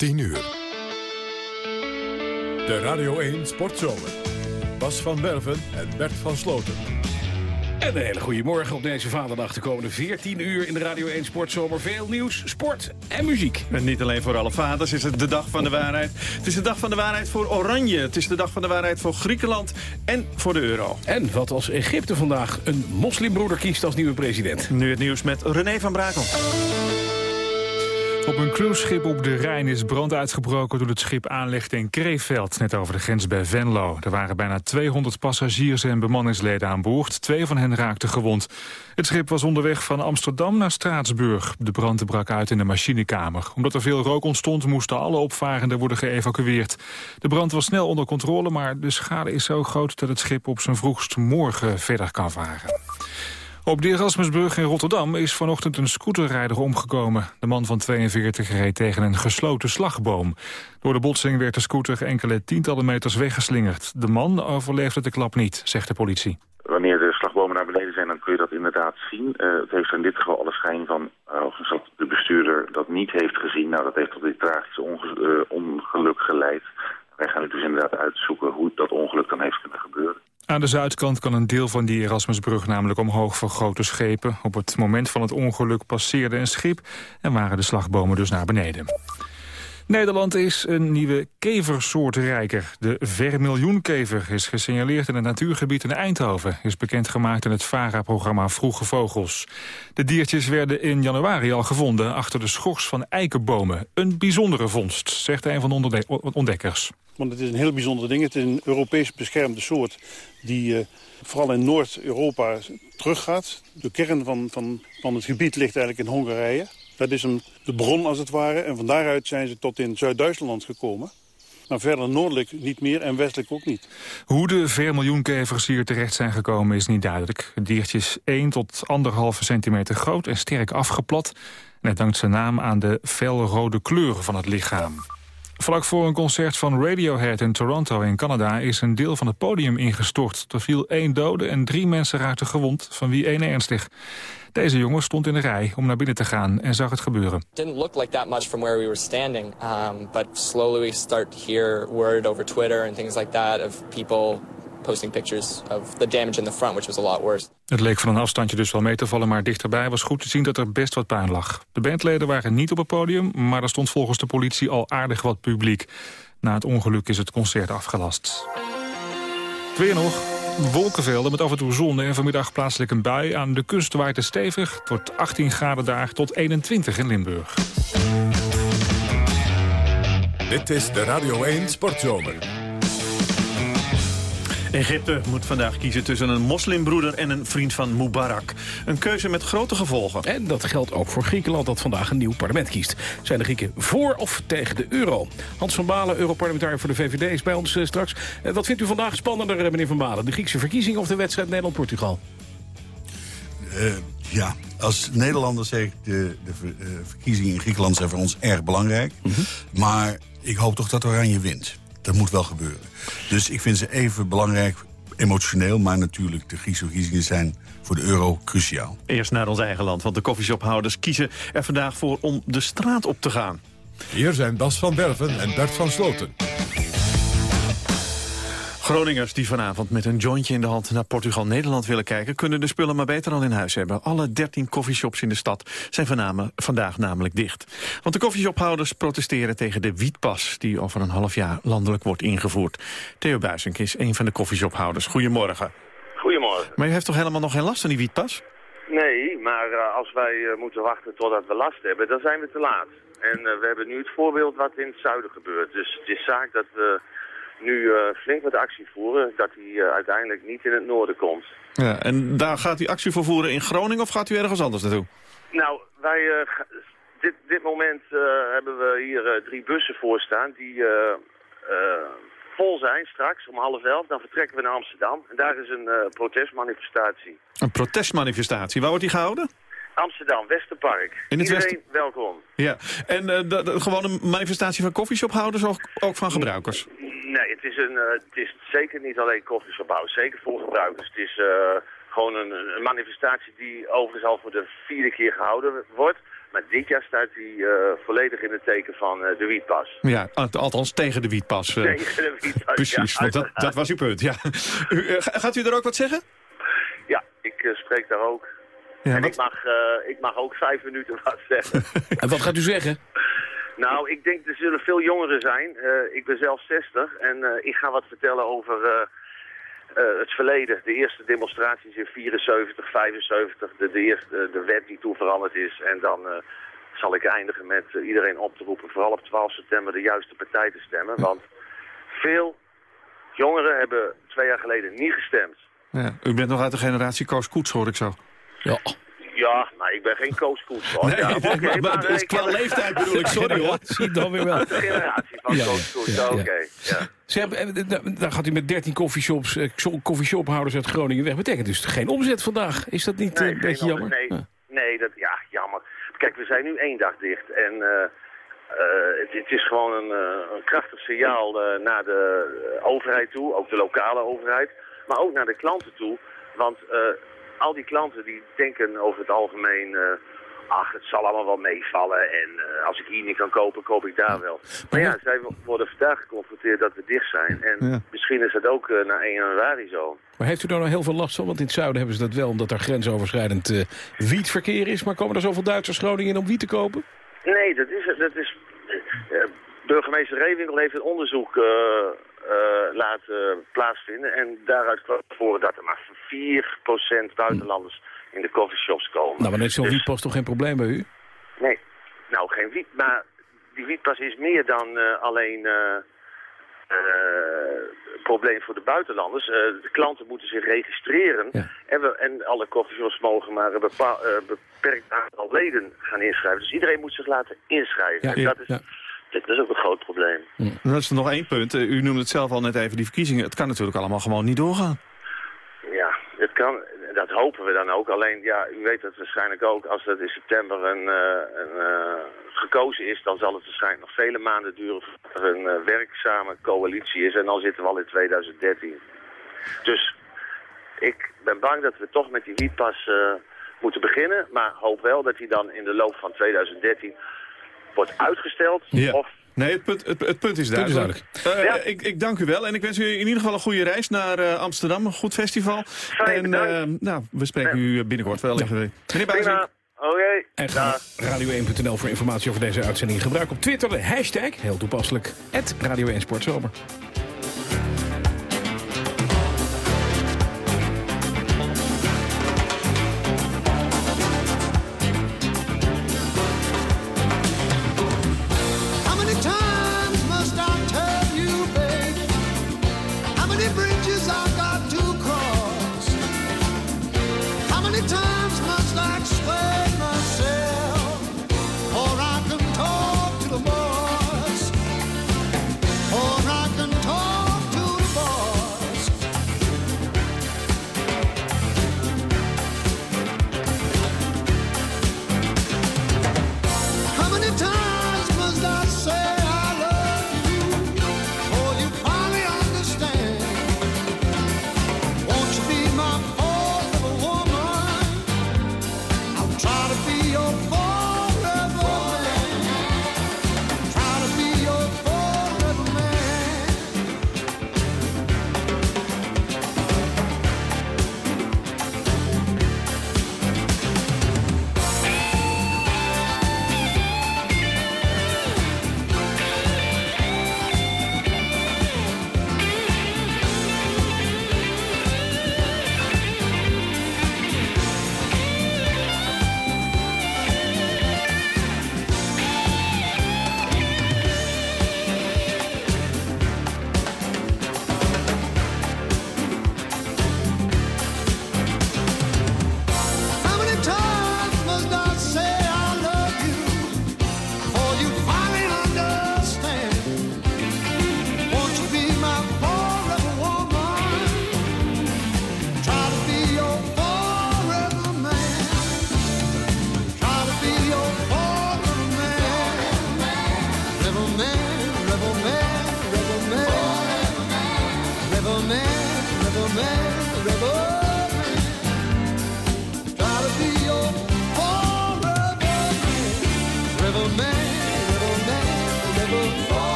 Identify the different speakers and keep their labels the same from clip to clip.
Speaker 1: 10 uur. De Radio 1 Sportzomer. Bas van Werven en Bert van Sloten.
Speaker 2: En een hele goede morgen op deze vaderdag. De komende 14 uur in de Radio 1 Sportzomer. Veel nieuws, sport en muziek.
Speaker 3: En niet alleen voor alle vaders is het de dag van de waarheid. Het is de dag van de waarheid voor Oranje. Het is de dag van de waarheid voor Griekenland en voor de euro.
Speaker 2: En wat als Egypte vandaag een moslimbroeder kiest als nieuwe president.
Speaker 3: Nu het nieuws met René van Brakel.
Speaker 4: Op een cruiseschip op de Rijn is brand uitgebroken toen het schip aanlegde in Kreeveld, net over de grens bij Venlo. Er waren bijna 200 passagiers en bemanningsleden aan boord. Twee van hen raakten gewond. Het schip was onderweg van Amsterdam naar Straatsburg. De brand brak uit in de machinekamer. Omdat er veel rook ontstond, moesten alle opvarenden worden geëvacueerd. De brand was snel onder controle, maar de schade is zo groot dat het schip op zijn vroegst morgen verder kan varen. Op de Erasmusbrug in Rotterdam is vanochtend een scooterrijder omgekomen. De man van 42 reed tegen een gesloten slagboom. Door de botsing werd de scooter enkele tientallen meters weggeslingerd. De man overleefde de klap niet, zegt de politie.
Speaker 5: Wanneer de slagbomen naar beneden zijn, dan kun je dat inderdaad zien. Uh, het heeft in dit geval alle schijn van uh, dat de bestuurder dat niet heeft gezien. Nou, dat heeft tot dit tragische uh, ongeluk geleid. Wij gaan nu dus inderdaad uitzoeken hoe dat ongeluk dan heeft kunnen gebeuren.
Speaker 4: Aan de zuidkant kan een deel van die Erasmusbrug namelijk omhoog voor grote schepen. Op het moment van het ongeluk passeerde een schip en waren de slagbomen dus naar beneden. Nederland is een nieuwe keversoort rijker. De vermiljoenkever is gesignaleerd in het natuurgebied in Eindhoven. Is bekendgemaakt in het VARA-programma Vroege Vogels. De diertjes werden in januari al gevonden achter de schors van eikenbomen. Een bijzondere vondst, zegt een van de ontdekkers.
Speaker 6: Want het is een heel bijzonder ding. Het is een Europees beschermde soort die uh, vooral in Noord-Europa teruggaat. De kern van, van, van het gebied ligt eigenlijk in Hongarije. Dat is de bron als het ware. En van daaruit zijn ze tot in Zuid-Duitsland gekomen. Maar verder noordelijk niet meer en westelijk ook niet.
Speaker 4: Hoe de vermiljoenkevers hier terecht zijn gekomen is niet duidelijk. Het diertje is 1 tot 1,5 centimeter groot en sterk afgeplat. En het dankt zijn naam aan de felrode kleur van het lichaam. Vlak voor een concert van Radiohead in Toronto in Canada... is een deel van het podium ingestort. Er viel één dode en drie mensen raakten gewond, van wie één ernstig. Deze jongen stond in de rij om naar binnen te gaan en zag het gebeuren.
Speaker 7: It didn't like that much from where we were standing, um, but slowly we start to hear word over Twitter and things like that of people posting pictures of the damage in the front, which was a lot worse.
Speaker 4: Het leek van een afstandje dus wel mee te vallen, maar dichterbij was goed te zien dat er best wat puin lag. De bandleden waren niet op het podium, maar er stond volgens de politie al aardig wat publiek. Na het ongeluk is het concert afgelast. Weer nog, wolkenvelden met af en toe zon en vanmiddag plaatselijk een bui. Aan de kust waait het stevig. Het wordt 18 graden daar tot 21 in Limburg.
Speaker 1: Dit is de Radio 1 Sportzomer.
Speaker 3: Egypte moet vandaag kiezen tussen een moslimbroeder en een vriend van Mubarak. Een keuze met grote gevolgen.
Speaker 2: En dat geldt ook voor Griekenland dat vandaag een nieuw parlement kiest. Zijn de Grieken voor of tegen de euro? Hans van Balen, Europarlementariër voor de VVD, is bij ons eh, straks. Eh, wat vindt u vandaag spannender, eh, meneer Van Balen? De Griekse verkiezingen of de wedstrijd Nederland-Portugal?
Speaker 8: Uh, ja, als Nederlander zeg ik... de, de verkiezingen in Griekenland zijn voor ons erg belangrijk. Mhm. Maar ik hoop toch dat Oranje wint. Dat moet wel gebeuren. Dus ik vind ze even belangrijk, emotioneel... maar natuurlijk, de Griekse verkiezingen zijn voor de euro cruciaal.
Speaker 3: Eerst naar ons eigen land, want de koffieshophouders kiezen er vandaag voor... om de straat op te gaan.
Speaker 1: Hier zijn Bas van Berven en Bert van Sloten.
Speaker 3: Groningers die vanavond met een jointje in de hand naar Portugal-Nederland willen kijken... kunnen de spullen maar beter al in huis hebben. Alle 13 koffieshops in de stad zijn vandaag namelijk dicht. Want de koffieshophouders protesteren tegen de wietpas... die over een half jaar landelijk wordt ingevoerd. Theo Buisink is een van de koffieshophouders. Goedemorgen.
Speaker 9: Goedemorgen.
Speaker 3: Maar je heeft toch helemaal nog geen last van die wietpas?
Speaker 9: Nee, maar uh, als wij uh, moeten wachten totdat we last hebben, dan zijn we te laat. En uh, we hebben nu het voorbeeld wat in het zuiden gebeurt. Dus het is zaak dat we nu uh, flink wat actie voeren, dat hij uh, uiteindelijk niet in het noorden komt.
Speaker 3: Ja, en daar gaat hij actie voor voeren in Groningen of gaat u ergens anders naartoe?
Speaker 9: Nou, wij, uh, dit, dit moment hebben we hier drie bussen voor staan die vol zijn straks om half elf. Dan vertrekken we naar Amsterdam en daar is een protestmanifestatie.
Speaker 3: Een protestmanifestatie, waar wordt die gehouden?
Speaker 9: Amsterdam, Westerpark. In het Iedereen West... welkom.
Speaker 3: Ja, en gewoon een manifestatie van koffieshophouders of ook van gebruikers?
Speaker 9: Nee, het is, een, uh, het is zeker niet alleen koffieshopbouw. Zeker voor gebruikers. Het is uh, gewoon een, een, manifestatie die overigens al voor de vierde keer gehouden wordt. Maar dit jaar staat hij eh, volledig in het teken van eh, de wietpas.
Speaker 3: Ja, al- althans tegen de wietpas. eh.
Speaker 9: Tegen de wietpas,
Speaker 3: Precies,
Speaker 9: ja,
Speaker 3: want dat, dat was uw punt, ja. U, eh, ga- gaat u er ook wat zeggen?
Speaker 9: Ja, ik eh, spreek daar ook.
Speaker 3: Ja,
Speaker 9: en
Speaker 3: wat-
Speaker 9: ik mag, eh, ik mag ook vijf minuten wat zeggen.
Speaker 2: En wat gaat u zeggen?
Speaker 9: nou, ik denk er zullen veel jongeren zijn. Eh, ik ben zelf 60 en eh, ik ga wat vertellen over het verleden. De eerste demonstraties in 74, 75, de, de, eerste, de wet die toen veranderd is. En dan zal ik eindigen met iedereen op te roepen, vooral op 12 september, de juiste partij te stemmen. Want veel jongeren hebben twee jaar geleden niet gestemd.
Speaker 3: Ja, u bent nog uit de generatie Koos Koets, hoor ik zo.
Speaker 2: Ja.
Speaker 9: Ja, maar ik ben geen kooskoets hoor.
Speaker 3: Nee,
Speaker 9: ja,
Speaker 3: maar- het is
Speaker 9: ik
Speaker 3: qua leeftijd bedoel ik, sorry hoor.
Speaker 2: Zie je dan weer wel.
Speaker 9: De generatie van
Speaker 2: Ja, ja,
Speaker 9: kooskoets,
Speaker 2: ja, ja.
Speaker 9: oké. ja.
Speaker 2: Ze hebben, eh, d- dan gaat u met 13 coffeeshops, eh, zo- coffeeshophouders uit Groningen weg. Betekent dus geen omzet vandaag. Is dat niet eh,
Speaker 9: Nee,
Speaker 2: een beetje jammer?
Speaker 9: Nee,
Speaker 2: Ja.
Speaker 9: nee, dat, ja, jammer. Kijk, we zijn nu één dag dicht. En eh, eh, het, het is gewoon een, eh, een krachtig signaal eh, naar de eh, overheid toe. Ook de lokale overheid. Maar ook naar de klanten toe. Want eh, al die klanten die denken over het algemeen... eh, ach, het zal allemaal wel meevallen. En eh, als ik hier niet kan kopen, koop ik daar wel. Maar ja, zij worden vandaag geconfronteerd dat we dicht zijn. En
Speaker 3: Ja.
Speaker 9: misschien is dat ook eh, na 1 januari zo.
Speaker 2: Maar heeft u daar nou heel veel last van? Want in het zuiden hebben ze dat wel, omdat er grensoverschrijdend wietverkeer is. Maar komen er zoveel Duitsers Groningen in om wiet te kopen?
Speaker 9: Nee, dat is, dat is burgemeester Reewinkel heeft een onderzoek eh, laten plaatsvinden. En daaruit kwam voren dat er maar 4% buitenlanders in de coffeeshops komen.
Speaker 2: Nou, maar net zo'n
Speaker 9: Dus-
Speaker 2: wietpas toch geen probleem bij u?
Speaker 9: Nee, nou geen wiet, maar die wietpas is meer dan eh, alleen eh, probleem voor de buitenlanders. De klanten moeten zich registreren
Speaker 2: Ja.
Speaker 9: en, we, en alle coffeeshops mogen maar een bepa- eh, beperkt aantal leden gaan inschrijven. Dus iedereen moet zich laten inschrijven.
Speaker 2: Ja,
Speaker 9: en dat, is,
Speaker 2: ja.
Speaker 9: Dat is ook een groot probleem.
Speaker 3: Dat is er nog één punt. Eh, U noemde het zelf al net even, die verkiezingen. Het kan natuurlijk allemaal gewoon niet doorgaan.
Speaker 9: Ja, het kan, dat hopen we dan ook. Alleen, ja, u weet het waarschijnlijk ook, als dat in september een, eh, een, eh, gekozen is, dan zal het waarschijnlijk nog vele maanden duren voordat er een werkzame coalitie is. En dan zitten we al in 2013. Dus ik ben bang dat we toch met die wietpas eh, moeten beginnen. Maar hoop wel dat die dan in de loop van 2013 wordt uitgesteld. Of
Speaker 3: Nee, het punt, het, punt is duidelijk.
Speaker 2: Punt is
Speaker 3: duidelijk. Eh, ik, ik, dank u wel en ik wens u in ieder geval een goede reis naar eh, Amsterdam. Een goed festival. En eh, nou, we spreken u binnenkort wel. Ja. Meneer Buijsink.
Speaker 9: Oké.
Speaker 2: En ga radio1.nl voor informatie over deze uitzending. Gebruik op Twitter de hashtag, heel toepasselijk,
Speaker 10: @radio1sportzomer.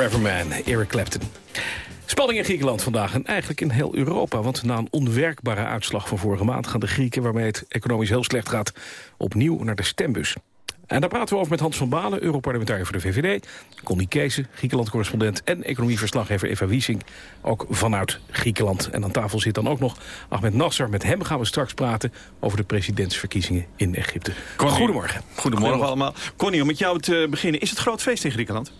Speaker 10: Forever Man,
Speaker 2: Eric Clapton. Spanning in Griekenland vandaag en eigenlijk in heel Europa. Want na een onwerkbare uitslag van vorige maand... gaan de Grieken, waarmee het economisch heel slecht gaat... opnieuw naar de stembus. En daar praten we over met Hans van Balen, Europarlementariër voor de VVD... Connie Keese, Griekenland-correspondent... en economieverslaggever Eva Wiesing, ook vanuit Griekenland. En aan tafel zit dan ook nog Ahmed Nasser. Met hem gaan we straks praten over de presidentsverkiezingen in Egypte. Goedemorgen.
Speaker 3: Goedemorgen allemaal. Connie, om met jou te beginnen. Is het groot feest in Griekenland?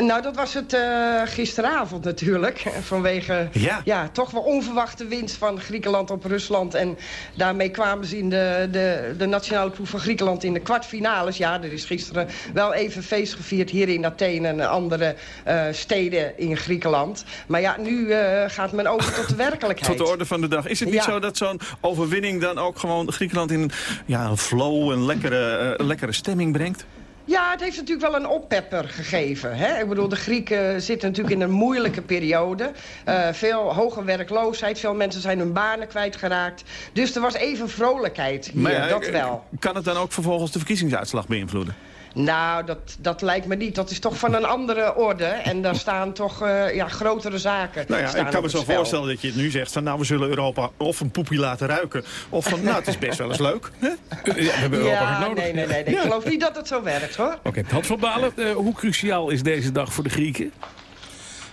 Speaker 11: Nou, dat was het eh, gisteravond natuurlijk. Vanwege
Speaker 3: Ja.
Speaker 11: toch wel onverwachte winst van Griekenland op Rusland. En daarmee kwamen ze in de, de, de nationale ploeg van Griekenland in de kwartfinales. Ja, er is gisteren wel even feest gevierd hier in Athene en andere eh, steden in Griekenland. Maar ja, nu eh, gaat men over tot de werkelijkheid.
Speaker 3: Tot de orde van de dag. Is het niet
Speaker 11: Ja.
Speaker 3: zo dat zo'n overwinning dan ook gewoon Griekenland in ja, een flow, een lekkere, lekkere stemming brengt?
Speaker 11: Ja, het heeft natuurlijk wel een oppepper gegeven. Hè? Ik bedoel, de Grieken zitten natuurlijk in een moeilijke periode. Eh, veel hoge werkloosheid, veel mensen zijn hun banen kwijtgeraakt. Dus er was even vrolijkheid hier,
Speaker 3: Maar ja,
Speaker 11: dat
Speaker 3: eh,
Speaker 11: wel.
Speaker 3: Kan het dan ook vervolgens de verkiezingsuitslag beïnvloeden?
Speaker 11: Nou, dat, dat lijkt me niet. Dat is toch van een andere orde. En daar staan toch eh, ja, grotere zaken.
Speaker 3: Nou ja,
Speaker 11: staan
Speaker 3: ik kan me zo
Speaker 11: spel.
Speaker 3: voorstellen dat je het nu zegt van... nou, we zullen Europa of een poepie laten ruiken... of van, nou, het is best wel eens leuk. Hè?
Speaker 2: Ja, we hebben Europa
Speaker 11: Ja,
Speaker 2: nodig.
Speaker 11: nee, nee, nee. nee. Ik geloof niet dat het zo werkt, hoor.
Speaker 2: Oké, Hans van Balen, eh, hoe cruciaal is deze dag voor de Grieken?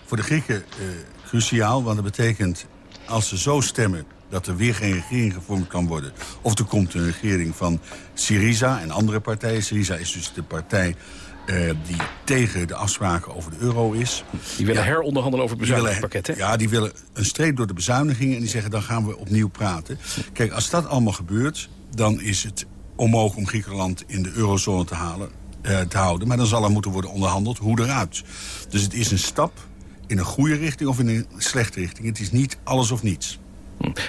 Speaker 8: Voor de Grieken eh, cruciaal, want dat betekent... als ze zo stemmen dat er weer geen regering gevormd kan worden... of er komt een regering van Syriza en andere partijen. Syriza is dus de partij eh, die tegen de afspraken over de euro is.
Speaker 2: Die willen
Speaker 8: Ja.
Speaker 2: heronderhandelen over het bezuinigingspakket, hè?
Speaker 8: Ja, die willen een streep door de bezuinigingen... en die zeggen, dan gaan we opnieuw praten. Kijk, als dat allemaal gebeurt, dan is het onmogelijk om Griekenland in de eurozone te, halen, eh, te houden. Maar dan zal er moeten worden onderhandeld hoe eruit. Dus het is een stap in een goede richting of in een slechte richting. Het is niet alles of niets.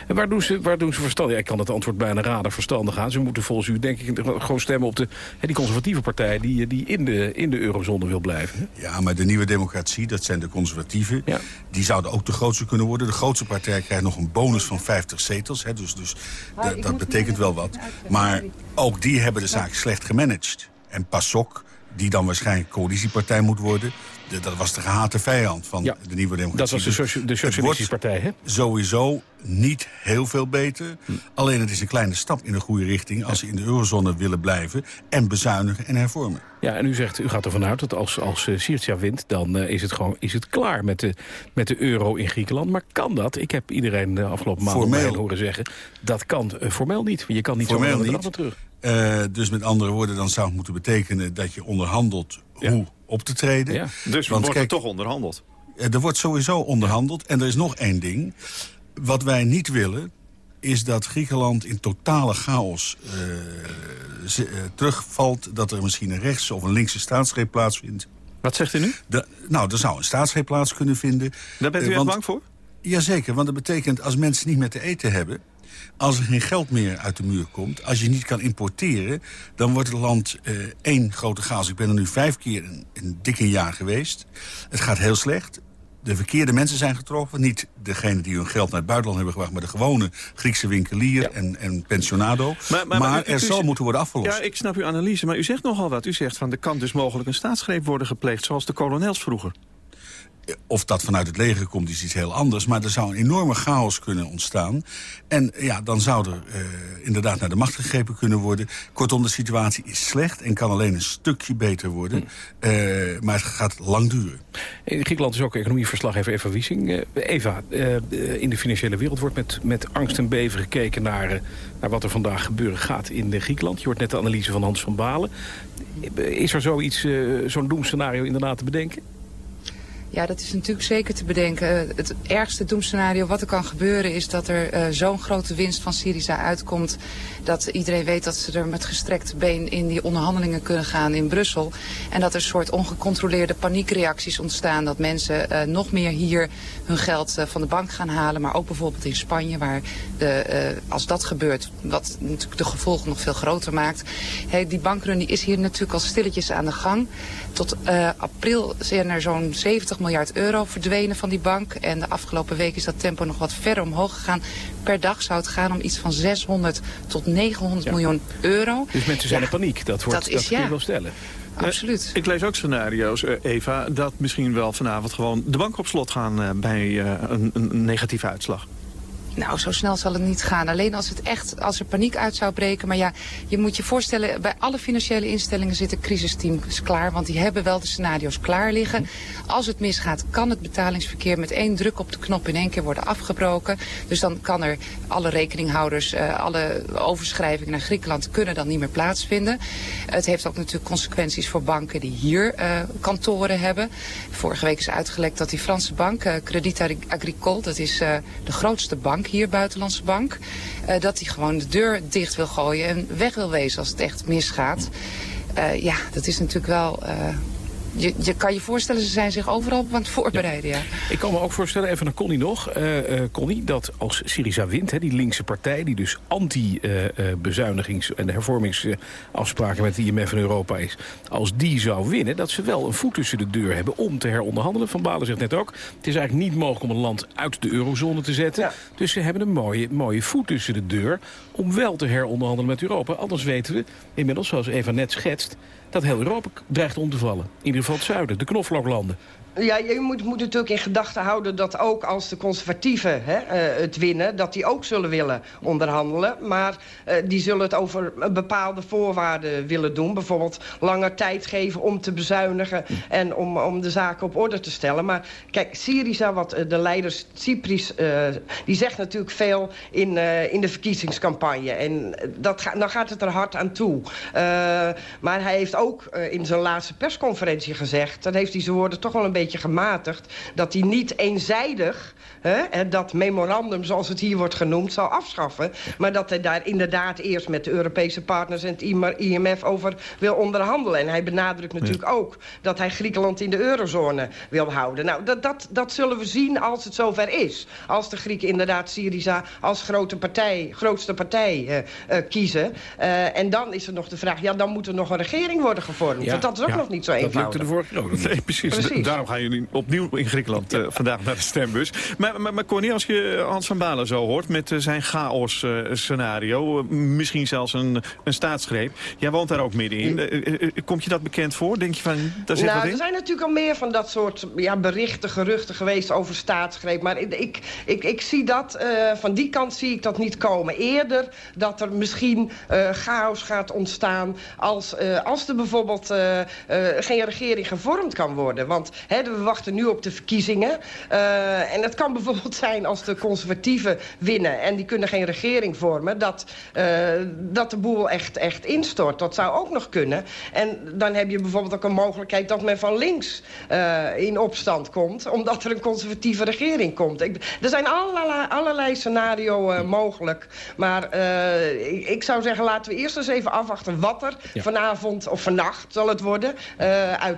Speaker 2: En waar doen ze, waar doen ze verstandig? Ja, ik kan het antwoord bijna raden verstandig aan. Ze moeten volgens u denk ik gewoon stemmen op de, hè, die conservatieve partij... die, die in, de, in de eurozone wil blijven. hè?
Speaker 8: Ja, maar de nieuwe democratie, dat zijn de conservatieven...
Speaker 2: Ja.
Speaker 8: die zouden ook de grootste kunnen worden. De grootste partij krijgt nog een bonus van 50 zetels. Hè, dus dus da- dat betekent wel wat. Maar ook die hebben de zaak slecht gemanaged. En PASOK, die dan waarschijnlijk coalitiepartij moet worden... de- dat was de gehate vijand van
Speaker 2: Ja,
Speaker 8: de nieuwe democratie.
Speaker 2: Dat was de, socia- de
Speaker 8: het
Speaker 2: Socialistische Partij, hè?
Speaker 8: Sowieso niet heel veel beter.
Speaker 2: Hm.
Speaker 8: Alleen het is een kleine stap in de goede richting... als ze in de eurozone willen blijven en bezuinigen en hervormen.
Speaker 2: Ja, en u zegt, u gaat ervan uit dat als, als eh, wint... dan eh, is, het gewoon, is het klaar met de, met de euro in Griekenland. Maar kan dat? Ik heb iedereen de afgelopen maanden horen zeggen... dat kan eh, formeel niet. Je kan niet
Speaker 8: Formeel
Speaker 2: zo
Speaker 8: niet.
Speaker 2: terug.
Speaker 8: Eh, dus met andere woorden, dan zou het moeten betekenen dat je onderhandelt
Speaker 2: Ja.
Speaker 8: hoe op te treden.
Speaker 2: Ja.
Speaker 3: Dus
Speaker 8: Want
Speaker 3: wordt
Speaker 8: kijk,
Speaker 3: er toch onderhandeld.
Speaker 8: eh, Er wordt sowieso onderhandeld. En er is nog één ding. Wat wij niet willen, is dat Griekenland in totale chaos eh, ze- terugvalt. Dat er misschien een rechtse of een linkse staatsgreep plaatsvindt.
Speaker 3: Wat zegt u nu?
Speaker 8: De, nou, er zou een staatsgreep plaats kunnen vinden.
Speaker 3: Daar bent u
Speaker 8: Eh,
Speaker 3: echt bang voor?
Speaker 8: Jazeker, want dat betekent als mensen niet meer te eten hebben... als er geen geld meer uit de muur komt, als je niet kan importeren... dan wordt het land eh, één grote chaos. Ik ben er nu vijf keer in een dikke jaar geweest. Het gaat heel slecht. De verkeerde mensen zijn getroffen. Niet degene die hun geld naar het buitenland hebben gebracht... maar de gewone Griekse winkelier en, en pensionado. Maar,
Speaker 3: u-
Speaker 8: er
Speaker 3: u-
Speaker 8: zal
Speaker 3: u-
Speaker 8: moeten worden afgelost.
Speaker 3: Ja, ik snap uw analyse, maar u zegt nogal wat. U zegt van er kan dus mogelijk een staatsgreep worden gepleegd... zoals de kolonels vroeger.
Speaker 8: Of dat vanuit het leger komt, is iets heel anders. Maar er zou een enorme chaos kunnen ontstaan. En ja, dan zou er eh, inderdaad naar de macht gegrepen kunnen worden. Kortom, de situatie is slecht en kan alleen een stukje beter worden. Eh, maar het gaat lang duren.
Speaker 2: In Griekenland is ook economieverslaggever Eva Wiesing. Eh, Eva, in de financiële wereld wordt met, met angst en beven gekeken... Naar, naar wat er vandaag gebeuren gaat in de Griekenland. Je hoort net de analyse van Hans van Balen. Is er zoiets, zo'n doemscenario inderdaad te bedenken?
Speaker 12: Ja, dat is natuurlijk zeker te bedenken. Het ergste doemscenario wat er kan gebeuren is dat er uh, zo'n grote winst van Syriza uitkomt. Dat iedereen weet dat ze er met gestrekt been in die onderhandelingen kunnen gaan in Brussel. En dat er een soort ongecontroleerde paniekreacties ontstaan. Dat mensen uh, nog meer hier hun geld van de bank gaan halen. Maar ook bijvoorbeeld in Spanje waar de, als dat gebeurt, wat natuurlijk de gevolgen nog veel groter maakt. Die bankrun die is hier natuurlijk al stilletjes aan de gang. Tot april zijn er zo'n 70 miljard euro verdwenen van die bank. En de afgelopen week is dat tempo nog wat verder omhoog gegaan. Per dag zou het gaan om iets van 600 tot 900 ja. miljoen euro.
Speaker 2: Dus mensen zijn
Speaker 12: ja.
Speaker 2: in paniek. Dat, wordt,
Speaker 12: dat,
Speaker 2: dat
Speaker 12: is,
Speaker 2: kun je
Speaker 12: ja.
Speaker 2: wel stellen.
Speaker 12: Absoluut.
Speaker 3: Uh, ik lees ook scenario's, uh, Eva, dat misschien wel vanavond gewoon de bank op slot gaan uh, bij een, een negatieve uitslag.
Speaker 12: Nou, zo snel zal het niet gaan. Alleen als, het echt, als er paniek uit zou breken. Maar ja, je moet je voorstellen, bij alle financiële instellingen zitten crisisteams klaar. Want die hebben wel de scenario's klaar liggen. Als het misgaat, kan het betalingsverkeer met één druk op de knop in één keer worden afgebroken. Dus dan kan er alle rekeninghouders, uh, alle overschrijvingen naar Griekenland kunnen dan niet meer plaatsvinden. Het heeft ook natuurlijk consequenties voor banken die hier uh, kantoren hebben. Vorige week is uitgelekt dat die Franse bank, uh, Crédit Agricole, dat is de grootste bank hier, buitenlandse bank, uh, dat hij gewoon de deur dicht wil gooien en weg wil wezen als het echt misgaat. Uh, ja, dat is natuurlijk wel... Je, je, kan je voorstellen, ze zijn zich overal aan het voorbereiden. Ja. Ja.
Speaker 2: Ik kan me ook voorstellen, even naar Connie nog. Uh, uh, Connie, dat als Syriza wint, hè, die linkse partij... die dus anti-bezuinigings- uh, en hervormingsafspraken met de IMF en Europa is... als die zou winnen, dat ze wel een voet tussen de deur hebben om te heronderhandelen. Van Balen zegt net ook, het is eigenlijk niet mogelijk om een land uit de eurozone te zetten. Ja. Dus ze hebben een mooie, mooie voet tussen de deur om wel te heronderhandelen met Europa. Anders weten we, inmiddels zoals Eva net schetst dat heel Europa dreigt om te vallen. In ieder het zuiden, de knoflooklanden.
Speaker 11: Ja, je moet, moet natuurlijk in gedachten houden dat ook als de conservatieven hè, uh, het winnen... dat die ook zullen willen onderhandelen. Maar uh, die zullen het over bepaalde voorwaarden willen doen. Bijvoorbeeld langer tijd geven om te bezuinigen... en om, om de zaken op orde te stellen. Maar kijk, Syriza, wat de leider Cypris... die zegt natuurlijk veel in, in de verkiezingscampagne. En dat dan gaat het er hard aan toe. maar hij heeft ook in zijn laatste persconferentie gezegd... dan heeft hij zijn woorden toch wel een beetje gematigd... dat hij niet eenzijdig hè, dat memorandum, zoals het hier wordt genoemd, zal afschaffen. Maar dat hij daar inderdaad eerst met de Europese partners en het IMF over wil onderhandelen. En hij benadrukt natuurlijk ja. ook dat hij Griekenland in de eurozone wil houden. Nou, dat, dat, dat zullen we zien als het zover is. Als de Grieken inderdaad Syriza als grote partij, grootste partij uh, uh, kiezen. Uh, en dan is er nog de vraag, ja, dan moet er nog een regering worden gevormd. Ja, Want dat is ook
Speaker 2: ja,
Speaker 11: nog niet zo eenvoudig.
Speaker 2: De vorige keer
Speaker 3: nee, precies. precies. Daarom gaan jullie opnieuw in Griekenland uh, vandaag naar de stembus. Maar, maar, maar Connie, als je Hans van Balen zo hoort met uh, zijn chaos-scenario... Uh, misschien zelfs een, een staatsgreep. Jij woont daar ook middenin. Komt je dat bekend voor? Denk je van, daar zit
Speaker 11: nou,
Speaker 3: wat in?
Speaker 11: er zijn natuurlijk al meer van dat soort ja, berichten, geruchten geweest over staatsgreep. Maar ik, ik, ik zie dat, van die kant zie ik dat niet komen. Eerder dat er misschien chaos gaat ontstaan... als, als er bijvoorbeeld geen regering gevormd kan worden. Want hè, we wachten nu op de verkiezingen. Uh, en het kan bijvoorbeeld zijn als de conservatieven winnen... en die kunnen geen regering vormen... dat, uh, dat de boel echt, echt instort. Dat zou ook nog kunnen. En dan heb je bijvoorbeeld ook een mogelijkheid... dat men van links uh, in opstand komt... omdat er een conservatieve regering komt. Ik, er zijn allerlei, allerlei scenario's mogelijk. Maar ik, ik, zou zeggen, laten we eerst eens even afwachten... wat er ja. vanavond of vannacht zal het worden,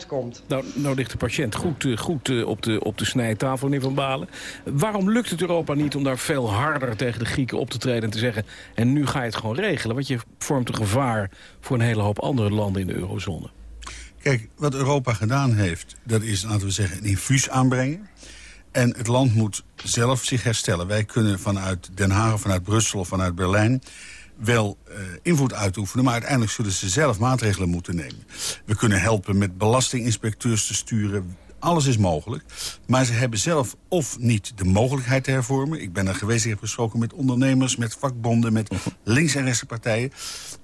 Speaker 11: uitkomt.
Speaker 2: Nou, nou ligt de patiënt goed, uh, goed uh, op, de, op de snijtafel, meneer Van Balen. Waarom lukt het Europa niet om daar veel harder tegen de Grieken op te treden... en te zeggen, en nu ga je het gewoon regelen? Want je vormt een gevaar voor een hele hoop andere landen in de eurozone.
Speaker 8: Kijk, wat Europa gedaan heeft, dat is, laten we zeggen, een infuus aanbrengen. En het land moet zelf zich herstellen. Wij kunnen vanuit Den Haag, vanuit Brussel of vanuit Berlijn wel uh, invloed uitoefenen... maar uiteindelijk zullen ze zelf maatregelen moeten nemen. We kunnen helpen met belastinginspecteurs te sturen. Alles is mogelijk. Maar ze hebben zelf of niet de mogelijkheid te hervormen. Ik ben er geweest, ik heb gesproken met ondernemers, met vakbonden... met links- en rechtse partijen.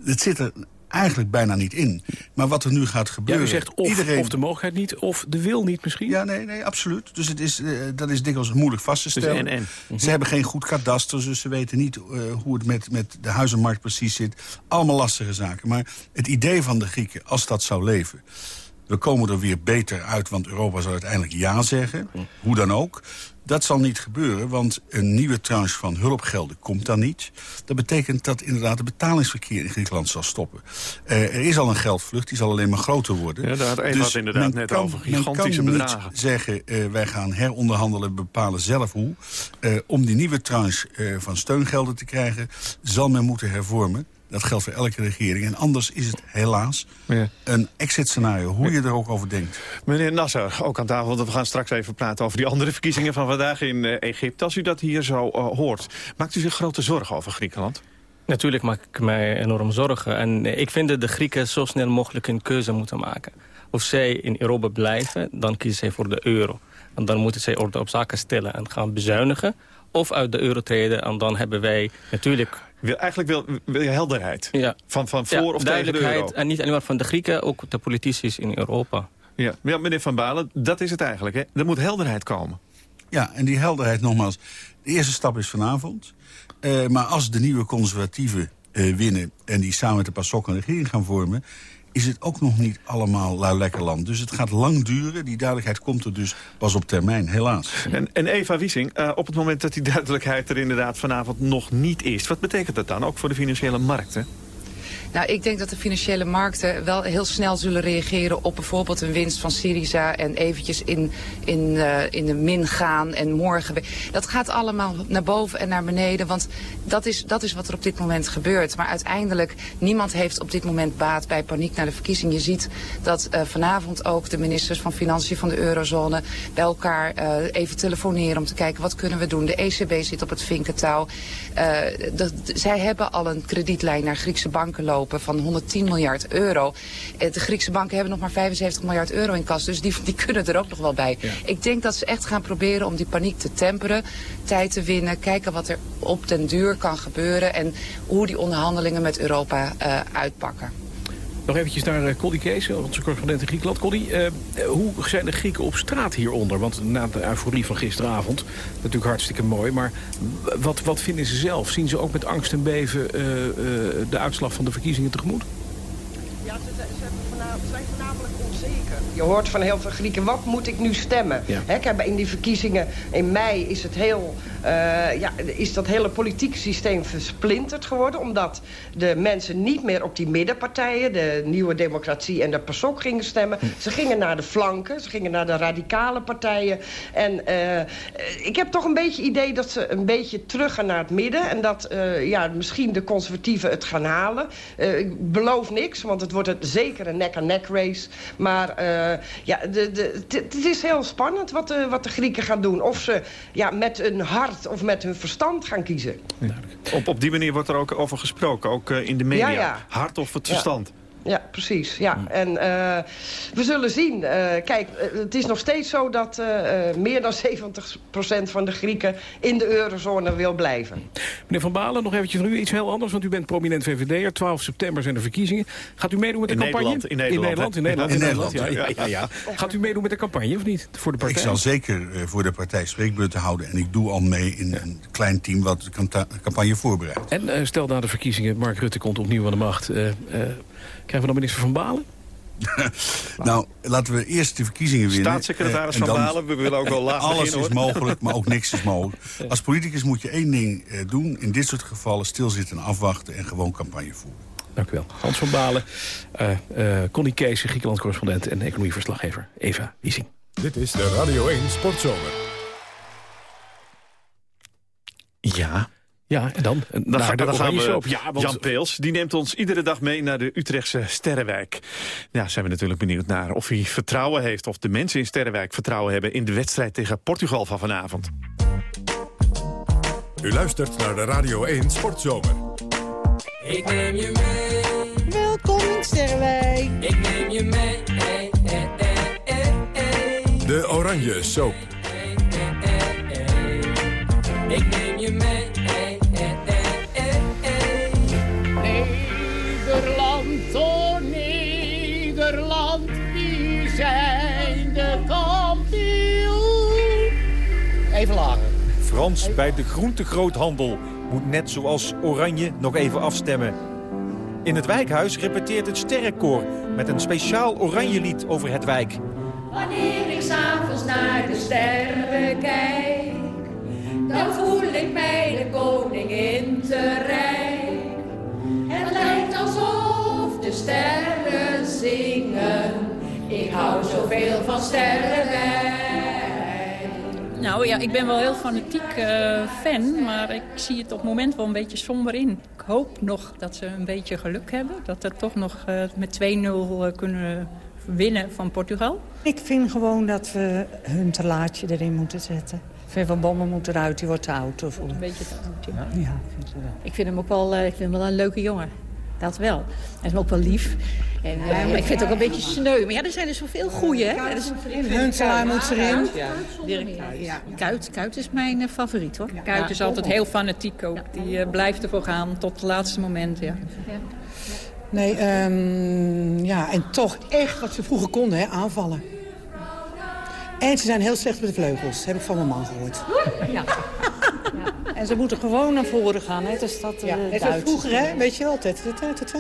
Speaker 8: Het zit er eigenlijk bijna niet in. Maar wat er nu gaat gebeuren...
Speaker 2: Ja, u zegt of, iedereen... of de mogelijkheid niet, of de wil niet misschien?
Speaker 8: Ja, nee, nee absoluut. Dus het is, uh, dat is dikwijls moeilijk vast te stellen.
Speaker 2: Dus en, en.
Speaker 8: Ze mm hebben geen goed kadaster, dus ze weten niet uh, hoe het met, met de huizenmarkt precies zit. Allemaal lastige zaken. Maar het idee van de Grieken, als dat zou leven... we komen er weer beter uit, want Europa zal uiteindelijk ja zeggen. Hoe dan ook. Dat zal niet gebeuren, want een nieuwe tranche van hulpgelden komt dan niet. Dat betekent dat inderdaad het betalingsverkeer in Griekenland zal stoppen. Eh, er is al een geldvlucht, die zal alleen maar groter worden.
Speaker 3: Ja, daar had het inderdaad net
Speaker 8: kan-
Speaker 3: over, gigantische
Speaker 8: men kan
Speaker 3: bedragen.
Speaker 8: niet zeggen, eh, wij gaan heronderhandelen, bepalen zelf hoe. Eh, om die nieuwe tranche van steungelden te krijgen, zal men moeten hervormen. Dat geldt voor elke regering. En anders is het helaas
Speaker 3: Ja.
Speaker 8: een exit-scenario, hoe je er ook over denkt.
Speaker 3: Meneer Nasser, ook aan tafel, want we gaan straks even praten over die andere verkiezingen van vandaag in eh, Egypte. Als u dat hier zo eh, hoort, maakt u zich grote zorgen over Griekenland?
Speaker 13: Natuurlijk maak ik mij enorm zorgen. En ik vind dat de Grieken zo snel mogelijk een keuze moeten maken. Of zij in Europa blijven, dan kiezen zij voor de euro. En dan moeten zij orde op zaken stellen en gaan bezuinigen. Of uit de euro treden. En dan hebben wij natuurlijk...
Speaker 3: Wil, eigenlijk wil, wil je helderheid.
Speaker 13: Ja.
Speaker 3: Van, van voor
Speaker 13: Ja,
Speaker 3: of tegen de
Speaker 13: duidelijkheid.
Speaker 3: euro.
Speaker 13: En niet alleen maar van de Grieken, ook de politici in Europa.
Speaker 3: Ja. ja, meneer Van Balen, dat is het eigenlijk. Hè? Er moet helderheid komen.
Speaker 8: Ja, en die helderheid nogmaals. De eerste stap is vanavond. Eh, maar als de nieuwe conservatieven eh, winnen... en die samen met de PASOK een regering gaan vormen... is het ook nog niet allemaal lui lekker land. Dus het gaat lang duren. Die duidelijkheid komt er dus pas op termijn, helaas.
Speaker 3: En, en Eva Wiesing, eh, op het moment dat die duidelijkheid er inderdaad vanavond nog niet is... wat betekent dat dan, ook voor de financiële markten?
Speaker 12: Nou, ik denk dat de financiële markten wel heel snel zullen reageren op bijvoorbeeld een winst van Syriza en eventjes in, in, eh, in de min gaan en morgen. weer- Dat gaat allemaal naar boven en naar beneden, want dat is, dat is wat er op dit moment gebeurt. Maar uiteindelijk, niemand heeft op dit moment baat bij paniek naar de verkiezing. Je ziet dat eh, vanavond ook de ministers van Financiën van de eurozone bij elkaar eh, even telefoneren om te kijken wat kunnen we doen. De ECB zit op het vinkentouw. Zij hebben al een kredietlijn naar Griekse banken lopen van 110 miljard euro. Eh, de Griekse banken hebben nog maar 75 miljard euro in kas, dus die, die kunnen er ook nog wel bij. Ik denk dat ze echt gaan proberen om die paniek te temperen, tijd te winnen, kijken wat er op den duur kan gebeuren en hoe die onderhandelingen met Europa eh, uitpakken.
Speaker 2: Nog eventjes naar eh, Colly Kees, onze correspondent in Griekenland. Colly, eh, eh, hoe zijn de Grieken op straat hieronder? Want na de euforie van gisteravond, natuurlijk hartstikke mooi... maar wat, wat vinden ze zelf? Zien ze ook met angst en beven eh, eh, de uitslag van de verkiezingen tegemoet?
Speaker 11: Ja, ze, ze hebben voorna- zijn voornamelijk. Je hoort van heel veel Grieken, wat moet ik nu stemmen?
Speaker 2: Ja.
Speaker 11: Hè, ik heb in die verkiezingen in mei is, het heel, eh, ja, is dat hele politieke systeem versplinterd geworden. Omdat de mensen niet meer op die middenpartijen, de Nieuwe Democratie en de PASOK gingen stemmen. Ze gingen naar de flanken, ze gingen naar de radicale partijen. En eh, ik heb toch een beetje het idee dat ze een beetje terug gaan naar het midden. En dat eh, ja, misschien de conservatieven het gaan halen. Eh, ik beloof niks, want het wordt het zeker een nek-aan-nek race. Maar eh, ja, de, de, het- is heel spannend wat de, wat de Grieken gaan doen. Of ze ja, met hun hart of met hun verstand gaan kiezen.
Speaker 3: Op, op die manier wordt er ook over gesproken, ook eh, in de media.
Speaker 11: Ja, ja.
Speaker 3: Hart of het
Speaker 11: Ja.
Speaker 3: verstand.
Speaker 11: Ja, precies. Ja. En eh, we zullen zien. Eh, kijk, eh, het is nog steeds zo dat eh, eh, meer dan 70% van de Grieken in de eurozone wil blijven.
Speaker 2: Meneer Van Balen, nog eventjes van u iets heel anders... want u bent prominent VVD'er. 12 september zijn de verkiezingen. Gaat u meedoen met de
Speaker 3: In
Speaker 2: campagne?
Speaker 3: Nederland, in Nederland,
Speaker 2: In? Nederland, in Nederland.
Speaker 8: In
Speaker 2: Nederland, ja, ja, ja, ja. Gaat u meedoen met de campagne of niet? Voor de partij?
Speaker 8: Ik zal zeker voor de partij spreekbeurten houden. En ik doe al mee in een klein team wat de campagne voorbereidt.
Speaker 2: En eh, stel na de verkiezingen, Mark Rutte komt opnieuw aan de macht. Krijgen we dan minister Van Balen?
Speaker 8: Nou, laten we eerst de verkiezingen winnen.
Speaker 3: Staatssecretaris
Speaker 8: eh,
Speaker 3: Van Balen, we willen ook wel laag
Speaker 8: Alles
Speaker 3: beginnen,
Speaker 8: is mogelijk, maar ook niks is mogelijk. Als politicus moet je één ding eh, doen. In dit soort gevallen stilzitten en afwachten en gewoon campagne voeren.
Speaker 2: Dank u wel. Hans van Balen, eh eh Connie Kees, Griekenland-correspondent... en economieverslaggever Eva Wiesing.
Speaker 1: Dit is de Radio 1 Sportzomer.
Speaker 3: Ja.
Speaker 2: Ja, en dan? En
Speaker 3: Dan,
Speaker 2: naar
Speaker 3: ga-
Speaker 2: de
Speaker 3: dan gaan
Speaker 2: Oranje
Speaker 3: we,
Speaker 2: Soap. Ja, want
Speaker 3: Jan Peels, die neemt ons iedere dag mee naar de Utrechtse Sterrenwijk. Ja, zijn we natuurlijk benieuwd naar of hij vertrouwen heeft... of de mensen in Sterrenwijk vertrouwen hebben... in de wedstrijd tegen Portugal van vanavond.
Speaker 1: U luistert naar de Radio 1 Sportzomer.
Speaker 10: Ik neem je mee. Welkom in Sterrenwijk. Ik neem je mee. Hey, hey, hey, hey, hey.
Speaker 1: De Oranje Soap.
Speaker 10: Ik neem je mee. Even lager.
Speaker 14: Frans bij de groentegroothandel moet net zoals Oranje nog even afstemmen. In het wijkhuis repeteert het sterrenkoor met een speciaal oranje lied over het wijk.
Speaker 15: Wanneer ik s'avonds naar de sterren kijk, dan voel ik mij de koningin te rijk. Het lijkt alsof de sterren zingen, ik hou zoveel van sterrenwijk.
Speaker 16: Nou ja, ik ben wel heel fanatiek eh, fan, maar ik zie het op het moment wel een beetje somber in. Ik hoop nog dat ze een beetje geluk hebben. Dat we toch nog eh, met 2-0 eh, kunnen winnen van Portugal.
Speaker 17: Ik vind gewoon dat we hun terlaatje erin moeten zetten. Van Bommel moet eruit, die wordt te oud. Of...
Speaker 16: Een beetje te oud, ja.
Speaker 17: Ja, vind ik wel.
Speaker 18: Ik vind hem ook wel, eh, ik vind hem wel een leuke jongen. Dat wel. Hij is ook wel lief. En, eh, maar ik vind het ook een beetje sneu. Maar ja, er zijn er zoveel goeie. hè.
Speaker 17: Huntelaar moet erin.
Speaker 18: Ja, ja. Kuit, Kuit is mijn eh, favoriet hoor.
Speaker 16: Kuit is altijd heel fanatiek ook. Die eh, blijft ervoor gaan tot het laatste moment, ja.
Speaker 17: Nee, ehm, ja, en toch echt wat ze vroeger konden, hè, aanvallen. En ze zijn heel slecht met de vleugels, heb ik van mijn man gehoord.
Speaker 18: Ja.
Speaker 17: En ze moeten gewoon naar voren gaan, hè. Dus dat, ja,
Speaker 18: eh,
Speaker 17: net als
Speaker 18: Duits.
Speaker 17: vroeger, hè, weet je tat,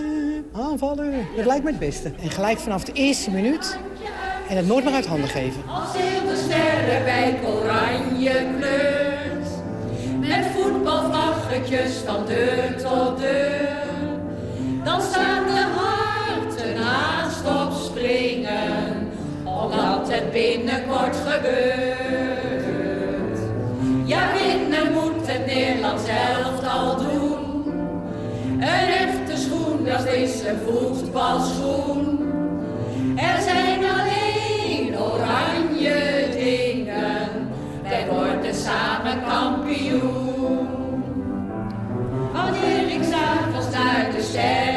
Speaker 17: aanvallen, dat lijkt me het beste. En gelijk vanaf de eerste minuut en het nooit meer uit handen geven.
Speaker 15: Als heel de sterrenwijk oranje kleurt, met voetbalvlaggetjes van deur tot deur, dan staan de harten haast op springen, omdat het binnenkort gebeurt. Nederlands elftal doen. Een echte schoen, dat is een voetbalschoen. Er zijn alleen oranje dingen. Wij worden samen kampioen. Wanneer ik s'avonds naar de sterren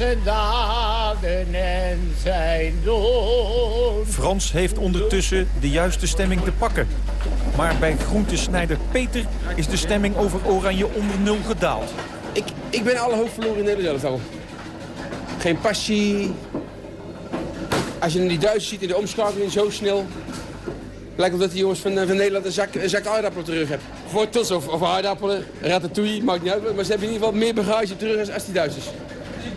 Speaker 19: zijn daden en zijn doen.
Speaker 14: Frans heeft ondertussen de juiste stemming te pakken. Maar bij groentesnijder Peter is de stemming over oranje onder nul gedaald.
Speaker 20: Ik, ik ben alle hoop verloren in Nederland al. Geen passie. Als je die Duitsers ziet in de omschakeling zo snel... lijkt dat die jongens van, eh, van Nederland een zak, een zak aardappelen terug hebben. Wortels of, of aardappelen, ratatouille, maakt niet uit. Maar ze hebben in ieder geval meer bagage terug als, als die Duitsers.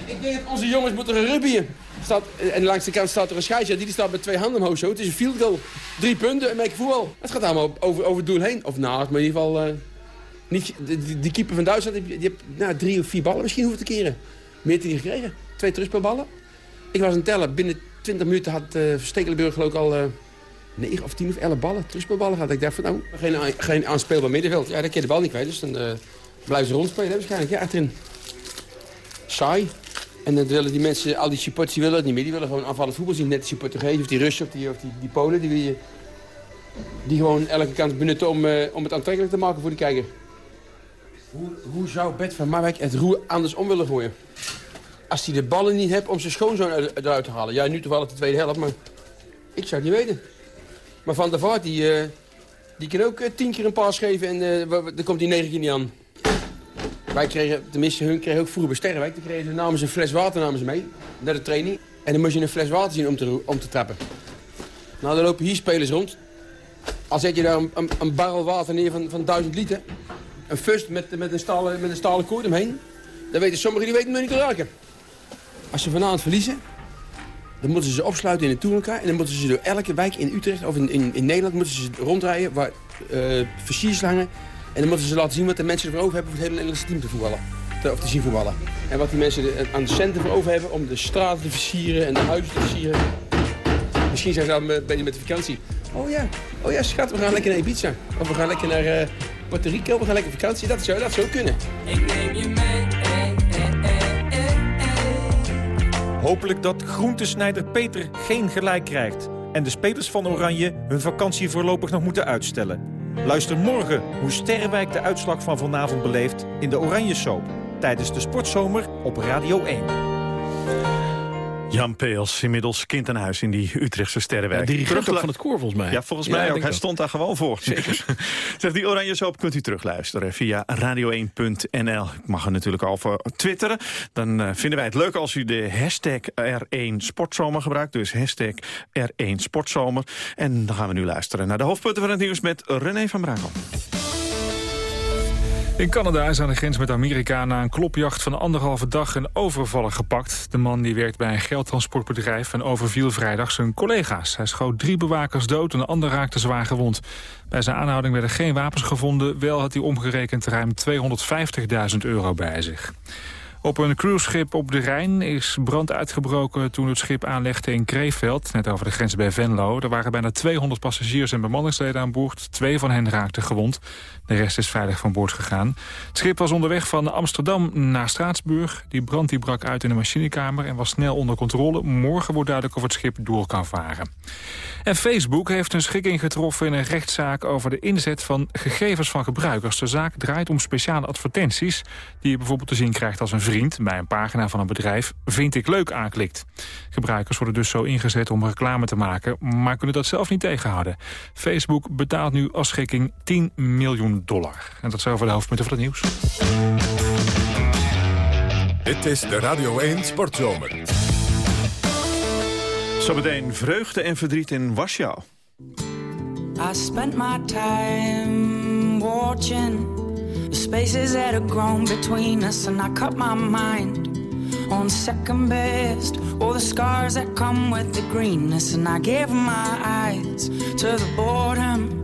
Speaker 20: Ik, denk dat onze jongens moeten gaan rubbyen. Staat, en langs de kant staat er een scheidsrechter, die staat met twee handen omhoog zo. Het is een field goal. Drie punten en make voetbal. Het gaat allemaal over, over het doel heen. Of naast, maar in ieder geval... eh, niet, die, die keeper van Duitsland, die, die heeft nou, drie of vier ballen misschien hoeven te keren. Meer hij niet gekregen. Twee terugspelballen. Ik was aan het tellen. Binnen 20 minuten had uh, Stekelenburg geloof ik al eh 9 of 10 of 11 ballen, terugspelballen gehad. Ik dacht van nou, geen, geen aanspeelbaar middenveld. Ja, dan je de bal niet kwijt. Dus dan eh, blijven ze rondspelen waarschijnlijk. Ja, achterin. Saai. En dan willen die mensen, al die supporters, die willen het niet meer. Die willen gewoon aanvallend voetbal zien. Net die Portugezen of die Russen of die, of die, die Polen. Die, die gewoon elke kans benutten om, eh, om het aantrekkelijk te maken voor de kijker. Hoe, hoe zou Bert van Marwijk het roer anders om willen gooien? Als hij de ballen niet hebt om zijn schoonzoon uit- eruit te halen. Ja, nu toevallig de tweede helft, maar ik zou het niet weten. Maar Van der Vaart, die, eh, die kan ook eh, tien keer een paas geven en dan komt hij negen keer niet aan. Wij kregen, tenminste hun kregen ook vroeger bij Sterrenwijk, dan kregen ze namens een fles water namen ze mee, naar de training. En dan moest je een fles water zien om te, om te trappen. Nou, dan lopen hier spelers rond. Al zet je daar een, een, barrel water neer van, van 1000 liter, een fust met, met, een stalen, met een stalen koord omheen, dan weten sommigen die weten nog niet te raken. Als ze vanavond verliezen, dan moeten ze ze opsluiten in een tourelkaar. En dan moeten ze ze door elke wijk in Utrecht of in, in, Nederland moeten ze ze rondrijden waar eh versiers hangen. En dan moeten ze laten zien wat de mensen ervoor over hebben voor het hele Nederlandse team te voetballen. Te, of te zien voetballen. En wat die mensen aan de centen voor over hebben om de straten te versieren en de huizen te versieren. Misschien zijn ze dan bezig met de vakantie. Oh ja, oh ja schat, we gaan lekker naar Ibiza. Of we gaan lekker naar eh, Puerto Rico, we gaan lekker vakantie. Dat zou, dat zou kunnen.
Speaker 15: Ik neem je mee.
Speaker 14: Hopelijk dat groentesnijder Peter geen gelijk krijgt. En de spelers van Oranje hun vakantie voorlopig nog moeten uitstellen. Luister morgen hoe Sterrenwijk de uitslag van vanavond beleeft in de Oranje Soap. Tijdens de Sportzomer op Radio 1.
Speaker 3: Jan Peels, inmiddels kind aan huis in die Utrechtse sterrenwijk.
Speaker 2: Ja, dirigent van het koor volgens mij.
Speaker 3: Ja, volgens mij ook. Hij
Speaker 2: dat.
Speaker 3: stond daar gewoon voor.
Speaker 2: Zeker.
Speaker 3: Zegt die oranje soap kunt u terugluisteren via radio1.nl. Ik mag er natuurlijk al voor twitteren. Dan eh, vinden wij het leuk als u de hashtag R1 Sportzomer gebruikt. Dus hashtag R1 Sportzomer. En dan gaan we nu luisteren naar de hoofdpunten van het nieuws met René van Brakel.
Speaker 4: In Canada is aan de grens met Amerika na een klopjacht van anderhalve dag een overvaller gepakt. De man die werkt bij een geldtransportbedrijf en overviel vrijdag zijn collega's. Hij schoot drie bewakers dood en een ander raakte zwaar gewond. Bij zijn aanhouding werden geen wapens gevonden. Wel had hij omgerekend ruim 250.000 euro bij zich. Op een cruiseschip op de Rijn is brand uitgebroken toen het schip aanlegde in Kreeveld, net over de grens bij Venlo. Er waren bijna 200 passagiers en bemanningsleden aan boord. Twee van hen raakten gewond. De rest is veilig van boord gegaan. Het schip was onderweg van Amsterdam naar Straatsburg. Die brand die brak uit in de machinekamer en was snel onder controle. Morgen wordt duidelijk of het schip door kan varen. En Facebook heeft een schikking getroffen in een rechtszaak over de inzet van gegevens van gebruikers. De zaak draait om speciale advertenties die je bijvoorbeeld te zien krijgt als een vriend bij een pagina van een bedrijf vind ik leuk aanklikt. Gebruikers worden dus zo ingezet om reclame te maken, maar kunnen dat zelf niet tegenhouden. Facebook betaalt nu als schikking 10 miljoen dollar. En dat zijn over de hoofdpunten van het nieuws.
Speaker 1: Dit is de Radio 1 Sportzomer.
Speaker 3: Zometeen vreugde en verdriet in Warschau.
Speaker 21: I spent my time watching the spaces that have grown between us, and I cut my mind on second best. All the scars that come with the greenness, and I gave my eyes to the boredom.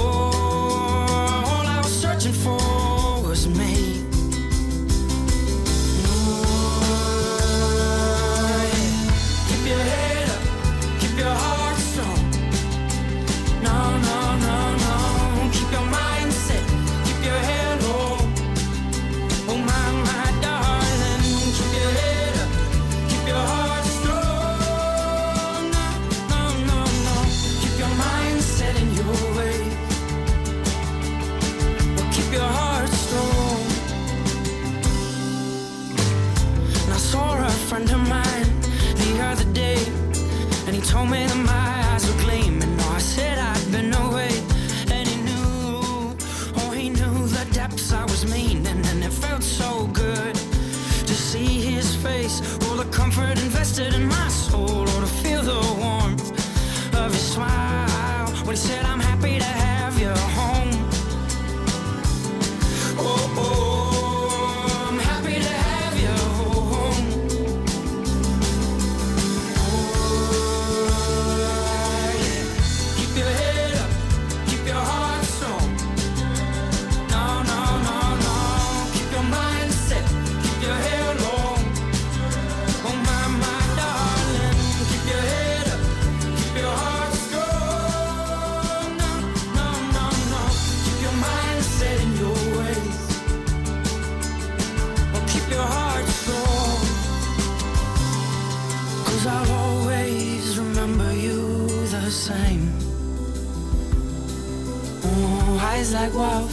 Speaker 21: told me that my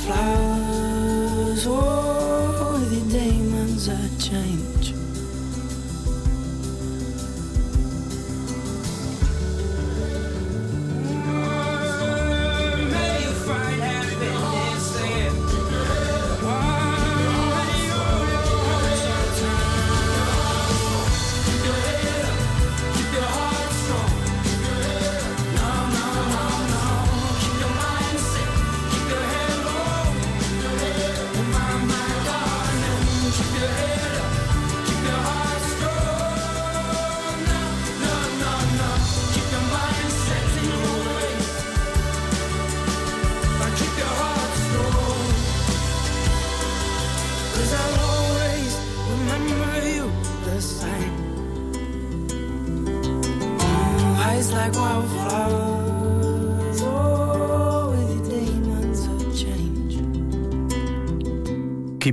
Speaker 21: like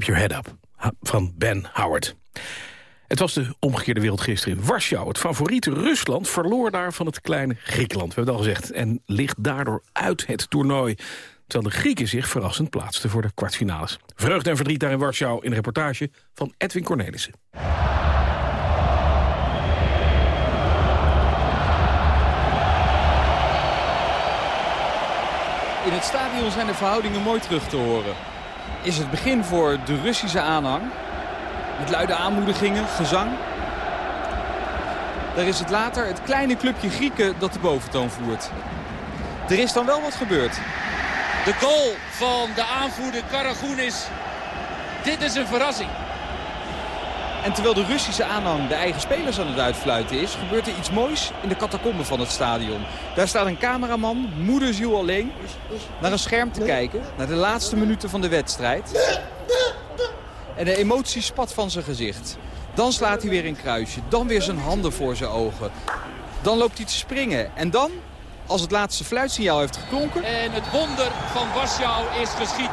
Speaker 21: Your Head Up
Speaker 2: van Ben Howard. Het was de omgekeerde wereld gisteren in Warschau. Het favoriete Rusland verloor daar van het kleine Griekenland. We hebben het al gezegd. En ligt daardoor uit het toernooi. Terwijl de Grieken zich verrassend plaatsten voor de kwartfinales. Vreugde en verdriet daar in Warschau in een reportage van Edwin Cornelissen.
Speaker 22: In het stadion zijn de verhoudingen mooi terug te horen. Is het begin voor de Russische aanhang. Met luide aanmoedigingen, gezang. Daar is het later het kleine clubje Grieken dat de boventoon voert. Er is dan wel wat gebeurd.
Speaker 23: De goal van de aanvoerder Karagounis. Dit is een verrassing.
Speaker 22: En terwijl de Russische aanhang de eigen spelers aan het uitfluiten is... gebeurt er iets moois in de catacomben van het stadion. Daar staat een cameraman, moederziel alleen, naar een scherm te kijken... naar de laatste minuten van de wedstrijd. En de emotie spat van zijn gezicht. Dan slaat hij weer een kruisje, dan weer zijn handen voor zijn ogen. Dan loopt hij te springen. En dan, als het laatste fluitsignaal heeft geklonken...
Speaker 23: En het wonder van Warschau is geschied.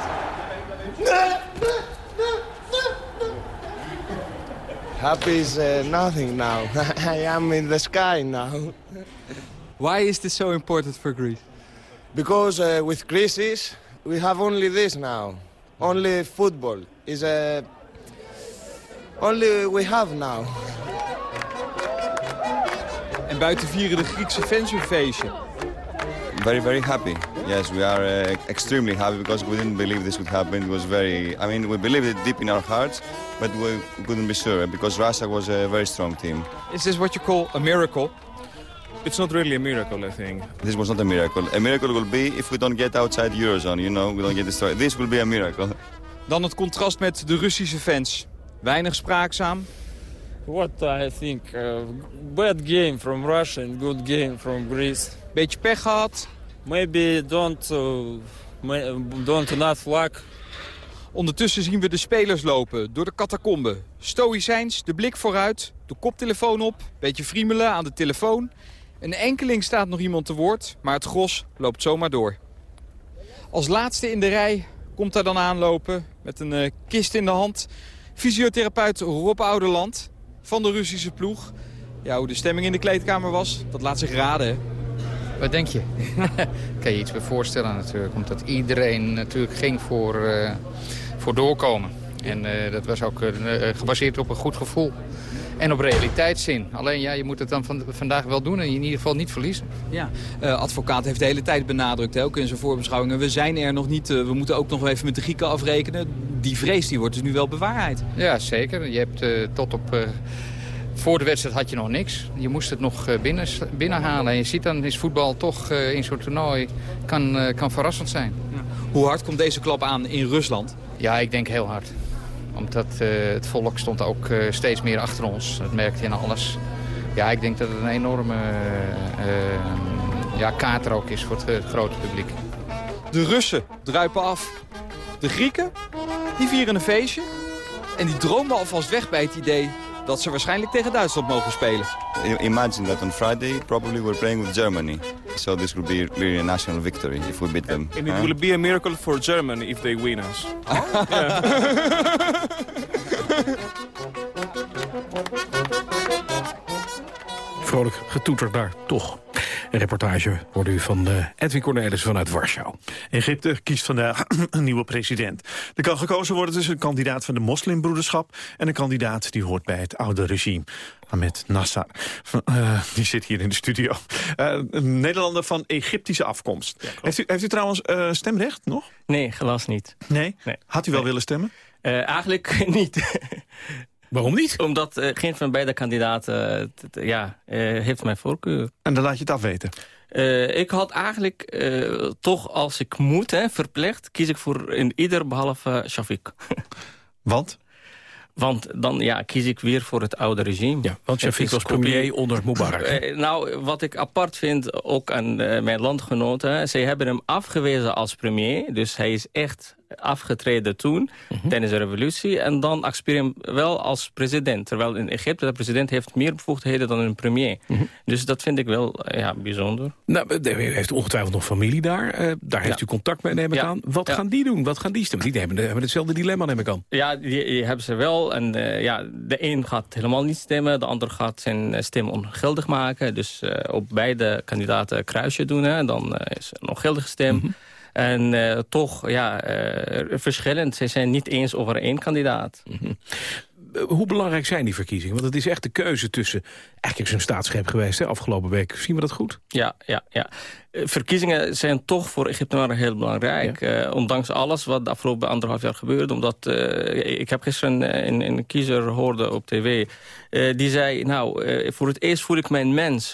Speaker 24: Happy is uh, nothing now. I am in the sky now.
Speaker 22: Why is this so important for Greece?
Speaker 24: Because uh, with Greece, we have only this now. Only football is a. only we have now.
Speaker 22: En buiten vieren de Griekse fans een feestje.
Speaker 25: Very, very happy. Yes, we are uh, extremely happy because we didn't believe this would happen. It was very, I mean, we believed it deep in our hearts, but we couldn't be sure because Russia was a very strong team.
Speaker 22: Is this what you call a miracle?
Speaker 26: It's not really a miracle, I think.
Speaker 25: This was not a miracle. A miracle will be if we don't get outside Eurozone, you know, we don't get destroyed. This will be a miracle.
Speaker 22: Dan het contrast met de Russische fans. Weinig spraakzaam.
Speaker 27: What I think, uh, bad game from Russia and good game from Greece.
Speaker 22: Beetje pech gehad.
Speaker 27: Maybe don't, uh, don't enough luck.
Speaker 22: Ondertussen zien we de spelers lopen door de catacombe. Stoïcijns, de blik vooruit, de koptelefoon op, beetje friemelen aan de telefoon. Een enkeling staat nog iemand te woord, maar het gros loopt zomaar door. Als laatste in de rij komt hij dan aanlopen met een eh, kist in de hand. Fysiotherapeut Rob Ouderland van de Russische ploeg. Ja, hoe de stemming in de kleedkamer was, dat laat zich raden.
Speaker 28: Wat denk je? kan je iets bij voorstellen natuurlijk. Omdat iedereen natuurlijk ging voor, eh, voor doorkomen. En eh, dat was ook eh, gebaseerd op een goed gevoel. En op realiteitszin. Alleen ja, je moet het dan van, vandaag wel doen en in ieder geval niet verliezen.
Speaker 22: Ja, eh, advocaat heeft de hele tijd benadrukt, hè, ook in zijn voorbeschouwingen. We zijn er nog niet, we moeten ook nog even met de Grieken afrekenen. Die vrees die wordt dus nu wel bewaarheid.
Speaker 28: Ja, zeker. Je hebt tot op... voor de wedstrijd had je nog niks. Je moest het nog eh, binnen, binnenhalen. En je ziet dan is voetbal toch eh, in zo'n toernooi kan, eh, kan verrassend zijn.
Speaker 22: Hoe hard komt deze klap aan in Rusland?
Speaker 28: Ja, ik denk heel hard. Omdat het volk stond ook steeds meer achter ons. Dat merkte je in alles. Ja, ik denk dat het een enorme eh, ja, kaart er ook is voor het, eh, grote publiek.
Speaker 22: De Russen druipen af. De Grieken, die vieren een feestje. En die dromen alvast weg bij het idee dat ze waarschijnlijk tegen Duitsland mogen spelen.
Speaker 25: Imagine that on Friday, probably we're playing with Germany. So this will be really a national victory if we beat them.
Speaker 26: And it
Speaker 25: huh?
Speaker 26: will be a miracle for Germany if they win us.
Speaker 2: Vrolijk getoeter daar, toch. Een reportage hoorde u van eh, Edwin Cornelis vanuit Warschau.
Speaker 3: Egypte kiest vandaag een nieuwe president. Er kan gekozen worden tussen een kandidaat van de moslimbroederschap... en een kandidaat die hoort bij het oude regime. Ahmed Nasser. Van, eh, die zit hier in de studio. Een Nederlander van Egyptische afkomst. heeft, u, heeft u trouwens stemrecht nog?
Speaker 13: Nee, helaas niet.
Speaker 3: Nee? Had u wel willen stemmen?
Speaker 13: Eh, eigenlijk niet.
Speaker 2: Waarom niet?
Speaker 13: Omdat eh, geen van beide kandidaten eh, ja, eh, heeft mijn voorkeur.
Speaker 3: En dan laat je het afweten?
Speaker 13: Eh, ik had eigenlijk eh, toch, als ik moet, hè, verplicht... kies ik voor in ieder behalve Shafiq.
Speaker 3: Want?
Speaker 13: Want dan ja, kies ik weer voor het oude regime. Ja,
Speaker 2: want Shafiq was premier onder Mubarak?
Speaker 13: Eh, nou, wat ik apart vind, ook aan eh, mijn landgenoten... zij hebben hem afgewezen als premier. Dus hij is echt afgetreden toen, tijdens de revolutie. En dan accepteer hem wel als president. Terwijl in Egypte de president heeft meer bevoegdheden dan een premier. Dus dat vind ik wel eh, ja, bijzonder.
Speaker 2: Nou, u heeft ongetwijfeld nog familie daar. Eh, daar heeft
Speaker 13: Ja.
Speaker 2: u contact mee, neem ik
Speaker 13: Ja.
Speaker 2: aan. Wat gaan die doen? Wat gaan die stemmen? Die hebben, hebben hetzelfde dilemma, neem ik aan.
Speaker 13: Ja, die, die hebben ze wel. En eh, ja, de een gaat helemaal niet stemmen. De ander gaat zijn stem ongeldig maken. Dus op beide kandidaten kruisje doen. Hè. Dan is een ongeldige stem. En eh, toch, ja, eh, verschillend. Ze zijn niet eens over één kandidaat.
Speaker 2: Eh, Hoe belangrijk zijn die verkiezingen? Want het is echt de keuze tussen... Eigenlijk is een staatsgreep geweest, hè, afgelopen week. Zien we dat goed?
Speaker 13: Ja, ja, ja. Verkiezingen zijn toch voor Egyptenaren heel belangrijk. Ondanks alles wat de afgelopen anderhalf jaar gebeurde. Omdat, ik heb gisteren een, een kiezer hoorde op tv. die zei, nou, voor het eerst voel ik mijn mens.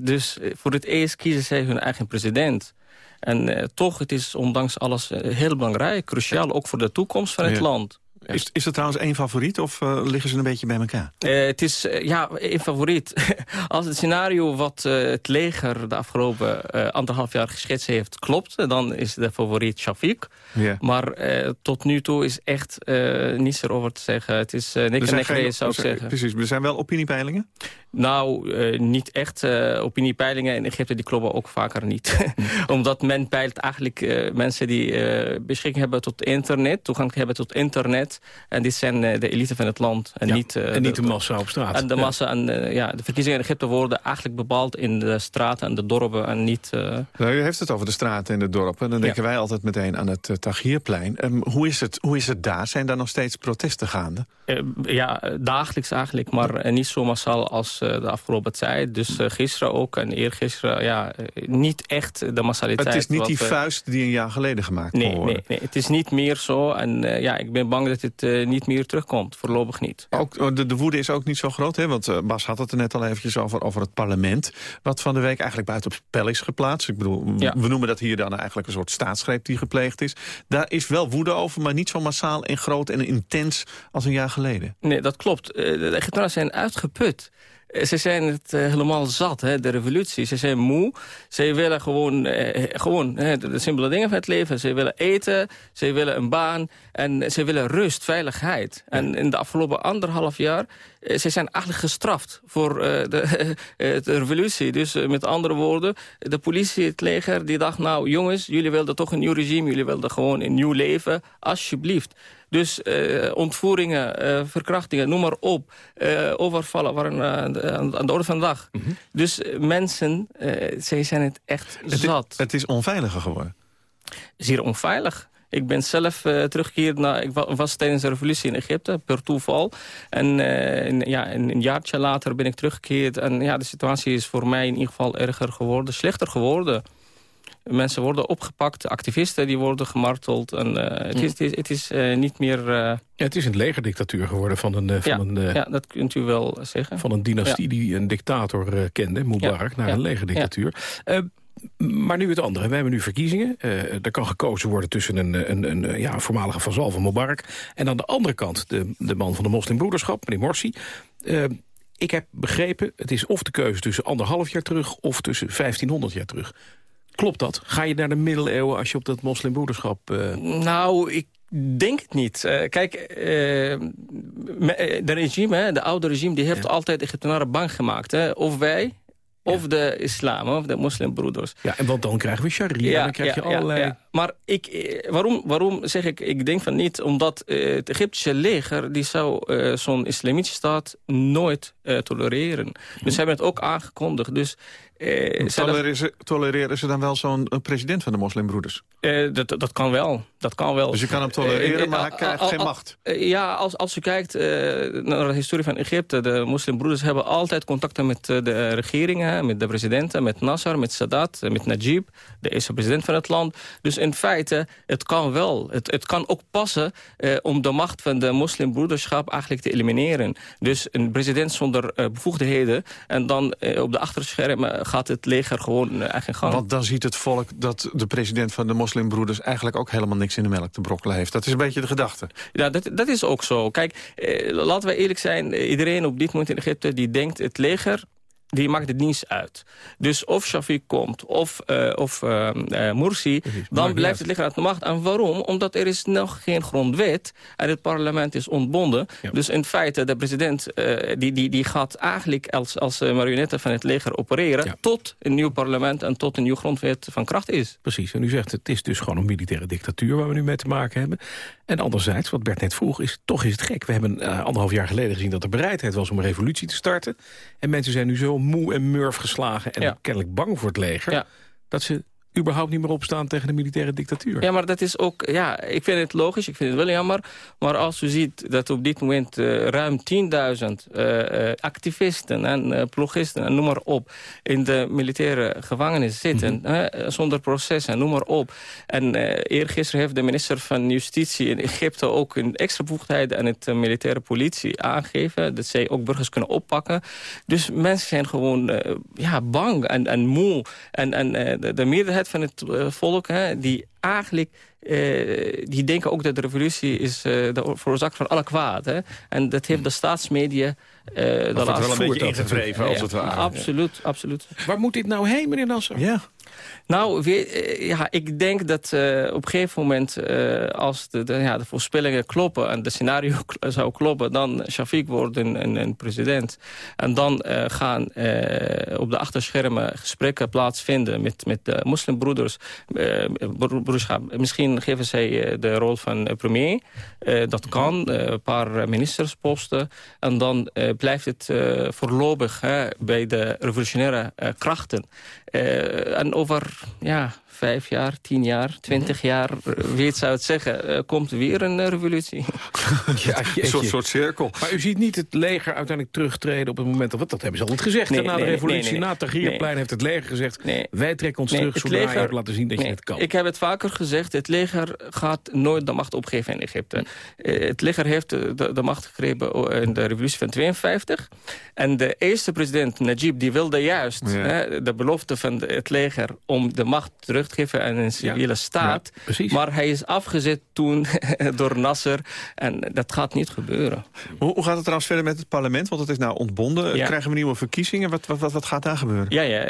Speaker 13: Dus voor het eerst kiezen zij hun eigen president. En eh, toch, het is ondanks alles eh, heel belangrijk. Cruciaal, ook voor de toekomst van het
Speaker 3: Ja. Is, is er trouwens één favoriet of eh, liggen ze een beetje bij elkaar?
Speaker 13: Eh, het is eh, ja, een favoriet. Als het scenario wat het leger de afgelopen anderhalf jaar geschetst heeft klopt... dan is de favoriet Shafiq. Maar tot nu toe is echt niets erover te zeggen. Het is uh,
Speaker 3: Er
Speaker 13: en
Speaker 3: geen-
Speaker 13: zou ik zeggen.
Speaker 3: Precies, er zijn wel opiniepeilingen?
Speaker 13: Nou, niet echt. opiniepeilingen in Egypte die kloppen ook vaker niet. Omdat men peilt eigenlijk mensen die beschikking hebben tot internet... toegang hebben tot internet. En dit zijn eh, de elite van het land. En
Speaker 2: Ja,
Speaker 13: niet, eh,
Speaker 2: en niet de massa op straat.
Speaker 13: En de
Speaker 2: Ja.
Speaker 13: massa en eh, ja, de verkiezingen in Egypte worden eigenlijk bepaald in de straten en de dorpen en niet... eh,
Speaker 3: Nou, u heeft het over de straten en de dorpen. Dan denken wij altijd meteen aan het uh, Tagierplein. Um, hoe, is het, hoe is het daar? Zijn daar nog steeds protesten gaande?
Speaker 13: Eh, ja, dagelijks eigenlijk, maar eh, niet zo massaal als eh, de afgelopen tijd. Dus gisteren ook en eergisteren, ja, niet echt de massaliteit.
Speaker 3: Het is niet die vuist die een jaar geleden gemaakt kon
Speaker 13: Nee,
Speaker 3: worden.
Speaker 13: nee, nee, het is niet meer zo. En ja, ik ben bang dat het niet meer terugkomt. Voorlopig niet.
Speaker 3: Ook, oh, de, de woede is ook niet zo groot, hè? want Bas had het er net al eventjes over, over het parlement... wat van de week eigenlijk buiten op spel is geplaatst. Ik bedoel,
Speaker 13: Ja.
Speaker 3: we noemen dat hier dan eigenlijk een soort staatsgreep die gepleegd is. Daar is wel woede over, maar niet zo massaal en groot en intens als een jaar geleden.
Speaker 13: Nee, dat klopt. Eh, De Egyptenaren zijn uitgeput. Eh, Ze zijn het eh, helemaal zat, hè, de revolutie. Ze zijn moe. Ze willen gewoon, eh, gewoon hè, de, simpele dingen van het leven. Ze willen eten, ze willen een baan en ze willen rust, veiligheid. En in de afgelopen anderhalf jaar... eh, ze zijn eigenlijk gestraft voor eh, de, de revolutie. Dus met andere woorden, de politie, het leger, die dacht... nou jongens, jullie wilden toch een nieuw regime, jullie wilden gewoon een nieuw leven. Alsjeblieft. Dus eh, ontvoeringen, eh, verkrachtingen, noem maar op. eh, overvallen waren aan de- aan de orde van de dag. Dus eh, mensen, zij zijn het echt
Speaker 3: Het, is-
Speaker 13: zat.
Speaker 3: het is onveiliger geworden.
Speaker 13: Zeer onveilig. Ik ben zelf teruggekeerd naar... Ik wa- was tijdens de revolutie in Egypte, per toeval. En ja, een, een jaartje later ben ik teruggekeerd. En ja, de situatie is voor mij in ieder geval erger geworden. Slechter geworden. Mensen worden opgepakt, activisten die worden gemarteld. En, eh, het, is, het is, het is eh, niet meer... eh,
Speaker 2: Ja, het is een legerdictatuur geworden van een, van
Speaker 13: ja,
Speaker 2: een, eh,
Speaker 13: ja, dat kunt u wel zeggen.
Speaker 2: van een dynastie die een dictator eh, kende, Mubarak,
Speaker 13: Ja,
Speaker 2: naar
Speaker 13: ja,
Speaker 2: een legerdictatuur. Eh, maar nu het andere. We hebben nu verkiezingen. Eh, er kan gekozen worden tussen een, een, een, ja, voormalige vazal van Mubarak... en aan de andere kant de, de man van de moslimbroederschap, meneer Morsi. Ik heb begrepen, het is of de keuze tussen anderhalf jaar terug... of tussen 1500 jaar terug. Klopt dat? Ga je naar de middeleeuwen als je op dat moslimbroederschap... eh,
Speaker 13: Nou, ik denk het niet. Eh, kijk, eh, de regime, hè, de oude regime, die heeft altijd de Egyptenaren bang gemaakt. Hè? Of wij, of de islam, of de moslimbroeders.
Speaker 2: Ja, en want dan krijgen we sharia, dan krijg je allerlei...
Speaker 13: Maar ik, waarom, waarom zeg ik, ik denk van niet? Omdat het Egyptische leger, die zou zo'n islamitische staat nooit tolereren. Dus ze hebben het ook aangekondigd. Dus, eh,
Speaker 3: Tolereren ze, tolereren ze dan wel zo'n eh, president van de moslimbroeders?
Speaker 13: eh, dat, dat kan wel. Dat kan wel.
Speaker 3: Dus je kan hem tolereren,
Speaker 13: Eh, eh,
Speaker 3: maar hij
Speaker 13: eh,
Speaker 3: krijgt
Speaker 13: al-
Speaker 3: geen macht.
Speaker 13: eh, Ja, als, als je kijkt eh, naar de historie van Egypte... de moslimbroeders hebben altijd contacten met eh, de regeringen... met de presidenten, met Nasser, met Sadat, eh, met Najib... de eerste president van het land. Dus in feite, het kan wel. Het, het kan ook passen eh, om de macht van de moslimbroederschap... eigenlijk te elimineren. Dus een president zonder eh, bevoegdheden... en dan eh, op de achterschermen gaat het leger gewoon eh, eigen gang.
Speaker 3: Want dan ziet het volk dat de president van de moslimbroeders... eigenlijk ook helemaal niks in de melk te brokkelen heeft. Dat is een beetje de gedachte.
Speaker 13: Ja, dat, dat is ook zo. Kijk, eh, laten we eerlijk zijn. eh, Iedereen op dit moment in Egypte die denkt het leger die maakt het niets uit. Dus of Shafiq komt of, uh, of uh, uh, Morsi, dan blijft het liggen aan de macht. En waarom? Omdat er is nog geen grondwet en het parlement is ontbonden. Ja. Dus in feite, de president die, die, die gaat eigenlijk als, als marionette van het leger opereren... Ja. tot een nieuw parlement en tot een nieuw grondwet van kracht is.
Speaker 2: Precies, en u zegt het is dus gewoon een militaire dictatuur waar we nu mee te maken hebben. En anderzijds, wat Bert net vroeg, is toch is het gek. We hebben anderhalf jaar geleden gezien dat er bereidheid was om een revolutie te starten. En mensen zijn nu zo moe en murf geslagen... en ja. kennelijk bang voor het leger... Ja. dat ze überhaupt niet meer opstaan tegen de militaire dictatuur.
Speaker 13: Ja, maar dat is ook... Ja, ik vind het logisch, ik vind het wel jammer. Maar als u ziet dat op dit moment uh, ruim 10.000 uh, activisten en uh, plogisten... en noem maar op, in de militaire gevangenis zitten... Mm -hmm. zonder proces en noem maar op. En eergisteren heeft de minister van Justitie in Egypte... ook een extra bevoegdheid aan het militaire politie aangegeven... dat zij ook burgers kunnen oppakken. Dus mensen zijn gewoon ja, bang en, en moe. En, en de, de meerderheid van het uh, volk... Hè, die eigenlijk uh, die denken ook dat de revolutie is uh, de veroorzaak van alle kwaad. Hè? En dat heeft de staatsmedia uh,
Speaker 3: dat wordt wel een beetje ingedreven, als het ware.
Speaker 13: Absoluut, absoluut.
Speaker 2: Waar moet dit nou heen, meneer Nasser?
Speaker 3: Ja.
Speaker 13: Nou, weer, ja, ik denk dat uh, op een gegeven moment... Uh, als de, ja, de voorspellingen kloppen en de scenario zou kloppen... dan Shafiq wordt een, een, president. En dan gaan op de achterschermen gesprekken plaatsvinden... met, met de moslimbroeders. Misschien geven zij de rol van premier. dat kan, een paar ministersposten. En dan blijft het voorlopig bij de revolutionaire krachten. En over ja, vijf jaar, tien jaar, twintig jaar, wie het zou het zeggen, uh, komt weer een uh, revolutie.
Speaker 3: ja, een soort, soort cirkel.
Speaker 2: Maar u ziet niet het leger uiteindelijk terugtreden op het moment... dat, dat hebben ze altijd gezegd. Nee, na de revolutie, nee, nee, na Tahrirplein heeft het leger gezegd... wij trekken ons terug zodra leger, je hebt laten zien dat je het kan.
Speaker 13: Ik heb het vaker gezegd, het leger gaat nooit de macht opgeven in Egypte. Uh, het leger heeft de, de, macht gegrepen in de revolutie van 52. En de eerste president, Najib, die wilde juist hè, de belofte van het leger... om de macht terug geven aan een civiele ja, staat. Ja, maar hij is afgezet toen door Nasser. En dat gaat niet gebeuren.
Speaker 3: Hoe, hoe gaat het trouwens verder met het parlement? Want het is nou ontbonden. Ja. Krijgen we nieuwe verkiezingen? Wat, wat, wat, gaat daar gebeuren?
Speaker 13: Ja, ja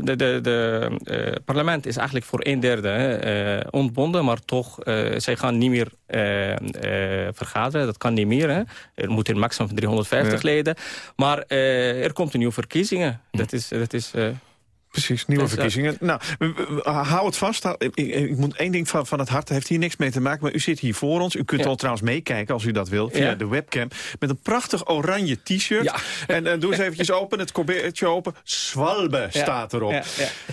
Speaker 13: de, de, de uh, parlement is eigenlijk voor een derde uh, ontbonden. Maar toch, uh, zij gaan niet meer vergaderen. Dat kan niet meer. Hè. Er moeten maximum van 350 leden. Maar er komt een nieuwe verkiezingen. Hm. Dat is... Dat is
Speaker 3: Precies, nieuwe verkiezingen. Nou, hou het vast. Ik, ik moet één ding van, van het hart, heeft hier niks mee te maken. Maar u zit hier voor ons. U kunt al trouwens meekijken, als u dat wilt, via de webcam. Met een prachtig oranje t-shirt. En, doe eens eventjes open, het kobeertje open. Zwalbe staat erop.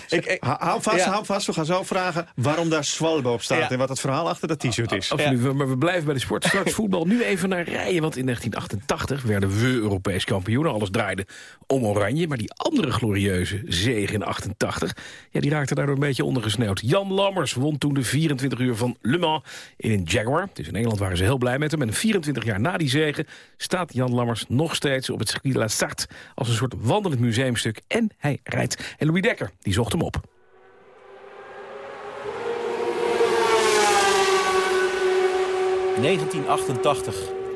Speaker 3: Ik, hou vast, hou vast. We gaan zo vragen waarom daar Zwalbe op staat. En wat het verhaal achter dat t-shirt is.
Speaker 2: Maar we blijven bij de sport. Straks voetbal. Nu even naar rijden. Want in 1988 werden we Europees kampioen. Alles draaide om oranje. Maar die andere glorieuze zegen 1988. Ja, die raakte daardoor een beetje ondergesneeuwd. Jan Lammers won toen de 24 uur van Le Mans in een Jaguar. Dus in Engeland waren ze heel blij met hem. En 24 jaar na die zegen staat Jan Lammers nog steeds op het circuit La Sarthe... als een soort wandelend museumstuk. En hij rijdt. En Louis Dekker, die zocht hem op.
Speaker 29: ...1988,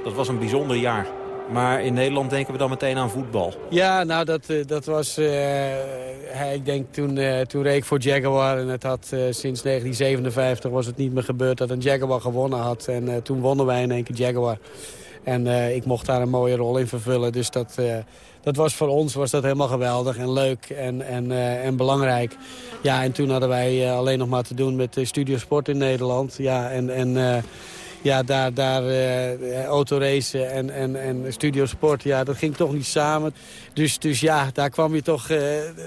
Speaker 29: dat was een bijzonder jaar. Maar in Nederland denken we dan meteen aan voetbal.
Speaker 30: Ja, nou dat, eh, dat was... Uh, ik denk toen, uh, toen reed ik voor Jaguar. En het had sinds 1957 was het niet meer gebeurd dat een Jaguar gewonnen had. En toen wonnen wij in één keer Jaguar. En ik mocht daar een mooie rol in vervullen. Dus dat, dat was voor ons was dat helemaal geweldig en leuk en, en, en belangrijk. Ja, en toen hadden wij alleen nog maar te doen met Studio Sport in Nederland. Ja, en... en ja, daar, daar uh, autoracen en, en, en studiosport, ja, dat ging toch niet samen. Dus, dus ja, daar kwam je toch uh,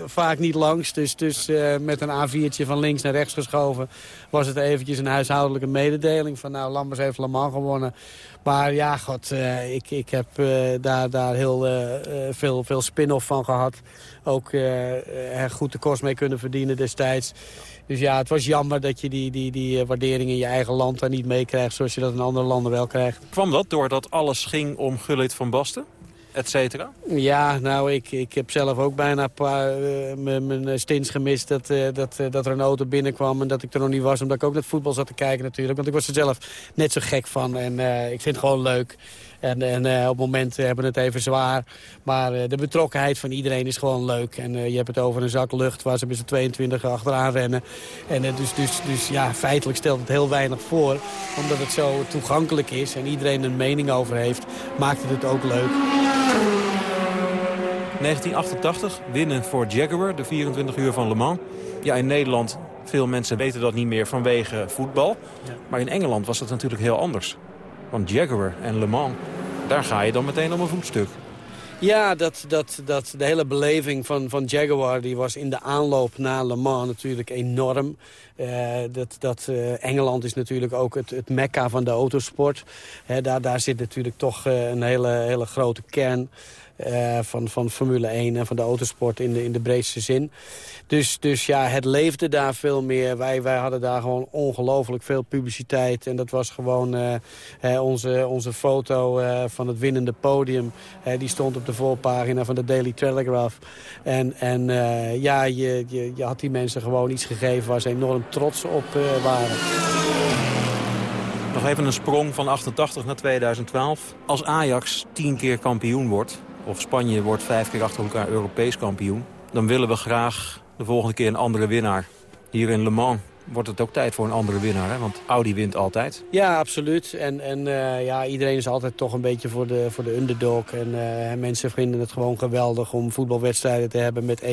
Speaker 30: vaak niet langs. Dus, dus met een A4'tje van links naar rechts geschoven... was het eventjes een huishoudelijke mededeling van... nou, Lambers heeft Le Mans gewonnen. Maar ja, god, ik, ik heb daar, daar heel veel, veel spin-off van gehad. Ook goed de kost mee kunnen verdienen destijds. Dus ja, het was jammer dat je die, die, die eh, waardering in je eigen land daar niet meekrijgt... zoals je dat in andere landen wel krijgt.
Speaker 29: Kwam dat doordat alles ging om Gullit van Basten? Et?
Speaker 30: Ja, nou, ik, ik heb zelf ook bijna uh, mijn stints gemist... Dat, uh, dat, dat er een auto binnenkwam en dat ik er nog niet was... omdat ik ook naar voetbal zat te kijken natuurlijk. Want ik was er zelf net zo gek van en ik vind het gewoon leuk. En, en uh, op moment hebben we het even zwaar. Maar uh, de betrokkenheid van iedereen is gewoon leuk. En uh, je hebt het over een zak lucht waar ze met z'n 22 achteraan rennen. En dus, dus, dus ja, feitelijk stelt het heel weinig voor. Omdat het zo toegankelijk is en iedereen een mening over heeft, maakt het het ook leuk.
Speaker 29: 1988, winnen voor Jaguar, de 24 uur van Le Mans. Ja, in Nederland, veel mensen weten dat niet meer vanwege voetbal. Ja. Maar in Engeland was dat natuurlijk heel anders. Want Jaguar en Le Mans, daar ga je dan meteen op een voetstuk.
Speaker 30: Ja, dat, dat, dat, de hele beleving van, van Jaguar die was in de aanloop naar Le Mans natuurlijk enorm. Uh, dat, dat, uh, Engeland is natuurlijk ook het, het mekka van de autosport. Daar, daar zit natuurlijk toch uh, een hele, hele grote kern van, van Formule 1 en van de autosport in de, in de breedste zin. Dus, dus ja, het leefde daar veel meer. Wij, wij hadden daar gewoon ongelooflijk veel publiciteit. En dat was gewoon uh, onze, onze foto uh, van het winnende podium. Die stond op de voorpagina van de Daily Telegraph. En, en ja, je, je, je had die mensen gewoon iets gegeven waar ze enorm trots op waren.
Speaker 29: Nog even een sprong van 88 naar 2012. Als Ajax tien keer kampioen wordt, of Spanje wordt vijf keer achter elkaar Europees kampioen... dan willen we graag de volgende keer een andere winnaar. Hier in Le Mans wordt het ook tijd voor een andere winnaar, hè? want Audi wint altijd.
Speaker 30: Ja, absoluut. En, en uh, ja, iedereen is altijd toch een beetje voor de, voor de underdog. En uh, mensen vinden het gewoon geweldig om voetbalwedstrijden te hebben met 1-0, 1-1, 2-1,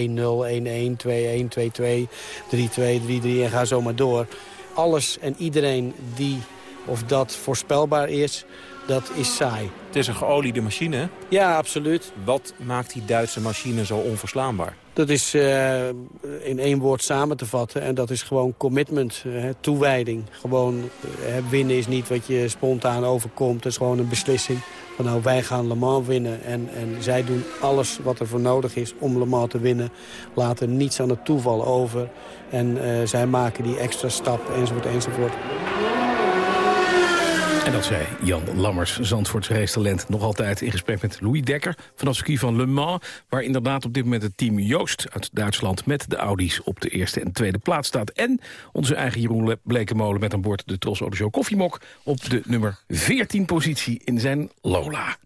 Speaker 30: 2-2, 3-2, 3-3 en ga zo maar door. Alles en iedereen die of dat voorspelbaar is, dat is saai.
Speaker 29: Het is een geoliede machine, hè?
Speaker 30: Ja, absoluut.
Speaker 29: Wat maakt die Duitse machine zo onverslaanbaar?
Speaker 30: Dat is uh, in één woord samen te vatten. En dat is gewoon commitment, uh, toewijding. Gewoon uh, winnen is niet wat je spontaan overkomt. Het is gewoon een beslissing. Van nou, wij gaan Le Mans winnen. En, en zij doen alles wat er voor nodig is om Le Mans te winnen. Laten niets aan het toeval over. En zij maken die extra stap, enzovoort, enzovoort.
Speaker 2: En dat zei Jan Lammers, Zandvoorts racetalent. Nog altijd in gesprek met Louis Dekker vanaf ski van Le Mans... waar inderdaad op dit moment het team Joost uit Duitsland... met de Audi's op de eerste en tweede plaats staat. En onze eigen Jeroen Blekenmolen met aan boord de Tros Show Koffiemok... op de nummer 14 positie in zijn Lola.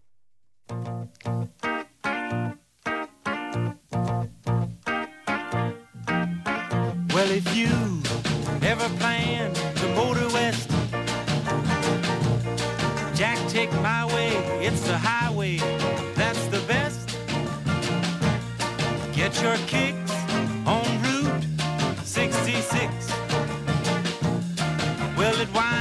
Speaker 31: Get your kicks on Route 66. Well, it winds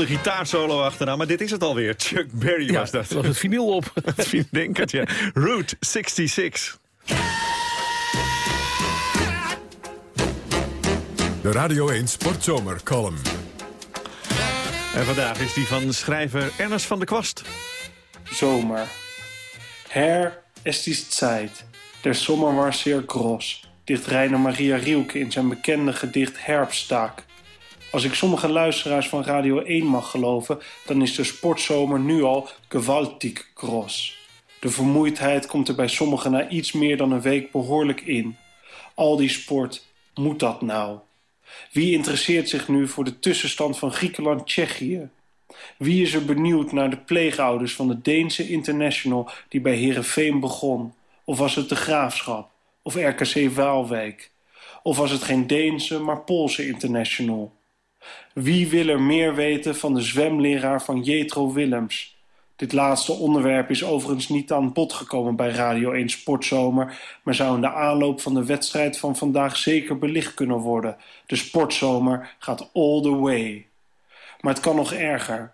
Speaker 3: hele gitaarsolo achterna. Maar dit is het alweer. Chuck Berry was dat.
Speaker 2: was het vinyl op.
Speaker 3: Ik denk het, ja. Route 66.
Speaker 1: De Radio 1 Sportzomer column.
Speaker 3: En vandaag is die van schrijver Ernest van der Kwast.
Speaker 32: Zomer. Her ist die Zeit. Der Sommer war sehr groß. Dicht Reiner Maria Rielke in zijn bekende gedicht Herbsttaak. Als ik sommige luisteraars van Radio 1 mag geloven... dan is de sportzomer nu al gewaltig groß. De vermoeidheid komt er bij sommigen na iets meer dan een week behoorlijk in. Al die sport, moet dat nou? Wie interesseert zich nu voor de tussenstand van Griekenland-Tsjechië? Wie is er benieuwd naar de pleegouders van de Deense international die bij Herenveen begon? Of was het de Graafschap? Of RKC Waalwijk? Of was het geen Deense, maar Poolse international? Wie wil er meer weten van de zwemleraar van Jetro Willems? Dit laatste onderwerp is overigens niet aan bod gekomen bij Radio 1 Sportzomer... maar zou in de aanloop van de wedstrijd van vandaag zeker belicht kunnen worden. De Sportzomer gaat all the way. Maar het kan nog erger.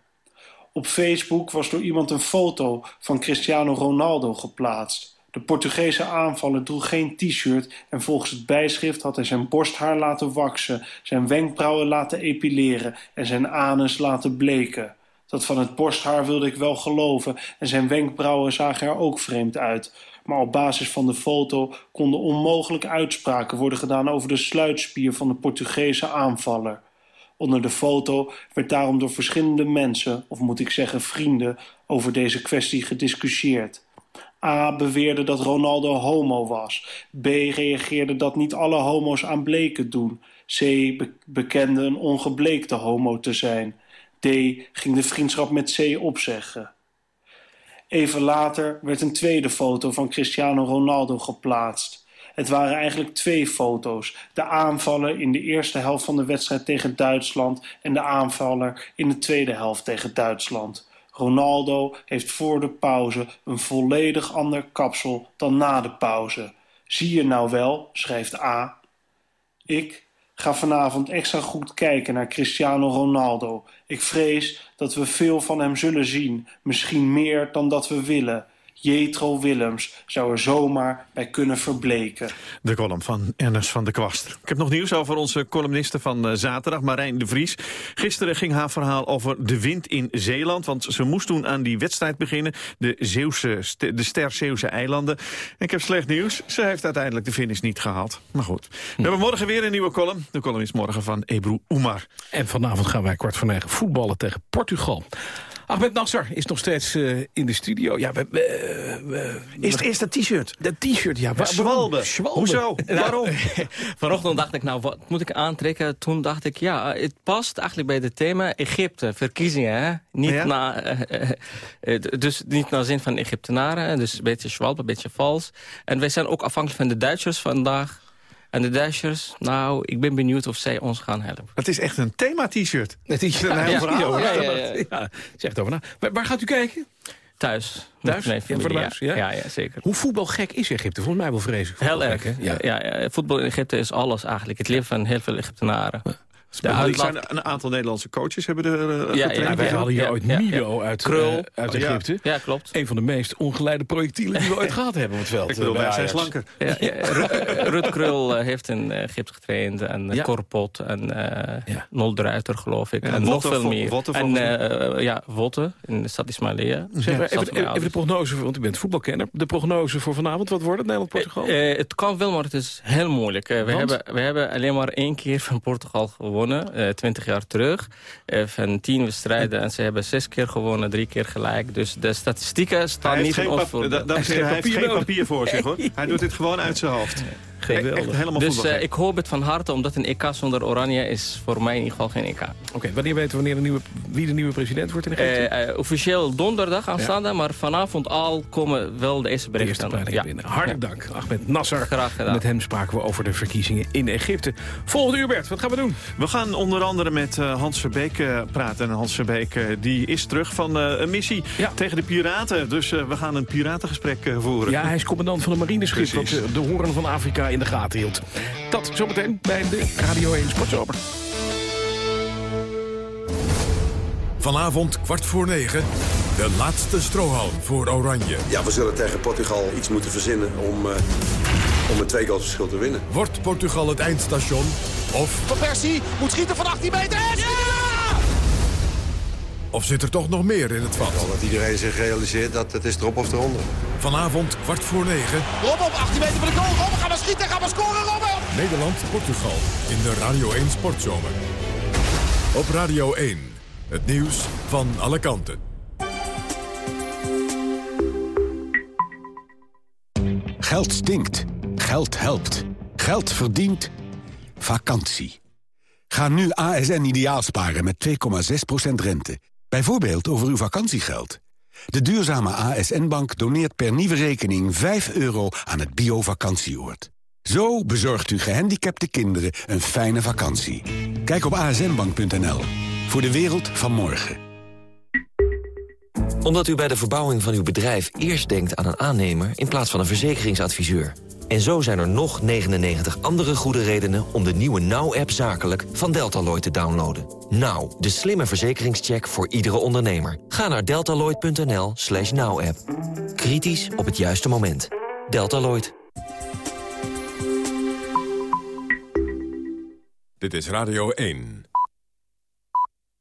Speaker 32: Op Facebook was door iemand een foto van Cristiano Ronaldo geplaatst. De Portugese aanvaller droeg geen t-shirt en volgens het bijschrift had hij zijn borsthaar laten waksen, zijn wenkbrauwen laten epileren en zijn anus laten bleken. Dat van het borsthaar wilde ik wel geloven en zijn wenkbrauwen zagen er ook vreemd uit. Maar op basis van de foto konden onmogelijk uitspraken worden gedaan over de sluitspier van de Portugese aanvaller. Onder de foto werd daarom door verschillende mensen, of moet ik zeggen vrienden, over deze kwestie gediscussieerd. A beweerde dat Ronaldo homo was. B reageerde dat niet alle homo's aan bleken doen. C be bekende een ongebleekte homo te zijn. D ging de vriendschap met C opzeggen. Even later werd een tweede foto van Cristiano Ronaldo geplaatst. Het waren eigenlijk twee foto's. De aanvaller in de eerste helft van de wedstrijd tegen Duitsland... en de aanvaller in de tweede helft tegen Duitsland. Ronaldo heeft voor de pauze een volledig ander kapsel dan na de pauze. Zie je nou wel, schrijft A. Ik ga vanavond extra goed kijken naar Cristiano Ronaldo. Ik vrees dat we veel van hem zullen zien, misschien meer dan dat we willen. Jetro Willems zou er zomaar bij kunnen verbleken.
Speaker 3: De column van Ernest van der Kwast. Ik heb nog nieuws over onze columniste van uh, zaterdag, Marijn de Vries. Gisteren ging haar verhaal over de wind in Zeeland. Want ze moest toen aan die wedstrijd beginnen. De, Zeeuwse, de Ster Zeeuwse eilanden. En ik heb slecht nieuws. Ze heeft uiteindelijk de finish niet gehaald. Maar goed. We hebben morgen weer een nieuwe column. De column is morgen van Ebru Oemar.
Speaker 2: En vanavond gaan wij kwart voor negen voetballen tegen Portugal. Ahmed Nasser is nog steeds uh, in de studio. Ja, we, we, we,
Speaker 3: is, eerst dat t-shirt?
Speaker 2: Dat t-shirt, ja.
Speaker 3: Schwalbe. Hoezo? Waarom?
Speaker 13: Vanochtend dacht ik, nou, wat moet ik aantrekken? Toen dacht ik, ja, het past eigenlijk bij het thema Egypte, verkiezingen. Hè? Niet ja? naar, uh, uh, dus niet naar zin van Egyptenaren. Dus een beetje schwalbe, een beetje vals. En wij zijn ook afhankelijk van de Duitsers vandaag. En de Dashers, nou, ik ben benieuwd of zij ons gaan helpen.
Speaker 3: Het is echt een thema-t-shirt.
Speaker 2: Het is een heel verhaal. Ja, ja, ja, ja. Zegt over na. Waar, waar gaat u kijken?
Speaker 13: Thuis.
Speaker 2: Thuis?
Speaker 13: Nee,
Speaker 2: ja, voor de huis, ja?
Speaker 13: Ja, ja, zeker.
Speaker 2: Hoe voetbalgek is Egypte? Volgens mij wel vreselijk.
Speaker 13: Heel erg. Ja. Ja, ja, voetbal in Egypte is alles eigenlijk. Het leven van heel veel Egyptenaren.
Speaker 3: De uitlaat... zijn een aantal Nederlandse coaches hebben er uh,
Speaker 2: ja, ja, wij hadden hier ooit ja, Mido uit,
Speaker 13: Krul.
Speaker 2: Uh, uit Egypte.
Speaker 13: Ja. klopt.
Speaker 2: Een van de meest ongeleide projectielen die we ooit gehad hebben op het veld.
Speaker 3: Ik bedoel, wij zijn slanker.
Speaker 13: Ja, Rut Krul heeft in Egypte getraind. En ja. Korpot en uh, Nol Druiter, geloof ik. en nog veel meer.
Speaker 3: Wotte
Speaker 13: en uh, ja, Wotte in de stad Ismailia.
Speaker 2: Zeg maar, even, even, de prognose, want u bent voetbalkenner. De prognose voor vanavond, wat wordt het, Nederland-Portugal?
Speaker 13: het kan wel, maar het is heel moeilijk. we, hebben, we hebben alleen maar één keer van Portugal gewonnen. 20 jaar terug. Uh, van tien wedstrijden en ze hebben zes keer gewonnen, drie keer gelijk. Dus de statistieken staan niet in ons voor.
Speaker 3: Hij heeft geen papier voor zich hoor. Hij doet dit gewoon uit zijn hoofd.
Speaker 13: Geweldig. Dus uh, ik hoop het van harte, omdat een EK zonder Oranje is voor mij in ieder geval geen EK.
Speaker 2: Oké, okay, wanneer weten we wanneer de nieuwe, wie de nieuwe president wordt in Egypte?
Speaker 13: Uh, uh, officieel donderdag aanstaande, ja. maar vanavond al komen wel de eerste berichten.
Speaker 2: De eerste ja. binnen. Hartelijk
Speaker 13: ja.
Speaker 2: dank, Ahmed Nasser.
Speaker 13: Graag gedaan.
Speaker 2: Met hem spraken we over de verkiezingen in Egypte. Volgende uur, Bert, wat gaan we doen?
Speaker 3: We gaan onder andere met Hans Verbeek praten. En Hans Verbeek die is terug van een missie tegen de piraten. Dus we gaan een piratengesprek voeren.
Speaker 2: Ja, hij is commandant van de marineschip dat de hoorn van Afrika in de gaten hield. Dat zometeen bij de Radio 1 Sportzomer.
Speaker 1: Vanavond kwart voor negen. De laatste strohalm voor Oranje.
Speaker 33: Ja, we zullen tegen Portugal iets moeten verzinnen om, uh, om een twee goals verschil te winnen.
Speaker 1: Wordt Portugal het eindstation? Of...
Speaker 34: Van Persie moet schieten van 18 meter. En ja!
Speaker 1: Of zit er toch nog meer in het vat?
Speaker 33: Ja, dat iedereen zich realiseert dat het is erop of eronder.
Speaker 1: Vanavond kwart voor negen.
Speaker 34: Robben op 18 meter van de goal. Robben, gaan we schieten, gaan we scoren, Robben!
Speaker 1: Nederland-Portugal in de Radio 1 Sportzomer. Op Radio 1. Het nieuws van alle kanten.
Speaker 35: Geld stinkt. Geld helpt. Geld verdient. Vakantie. Ga nu ASN ideaal sparen met 2,6% rente. Bijvoorbeeld over uw vakantiegeld. De duurzame ASN-Bank doneert per nieuwe rekening 5 euro aan het bio-vakantieoord. Zo bezorgt u gehandicapte kinderen een fijne vakantie. Kijk op asnbank.nl. Voor de wereld van morgen.
Speaker 36: Omdat u bij de verbouwing van uw bedrijf eerst denkt aan een aannemer... in plaats van een verzekeringsadviseur. En zo zijn er nog 99 andere goede redenen om de nieuwe Now-app zakelijk van Deltaloid te downloaden. Now, de slimme verzekeringscheck voor iedere ondernemer. Ga naar deltaloid.nl slash now-app. Kritisch op het juiste moment. Deltaloid.
Speaker 1: Dit is Radio 1.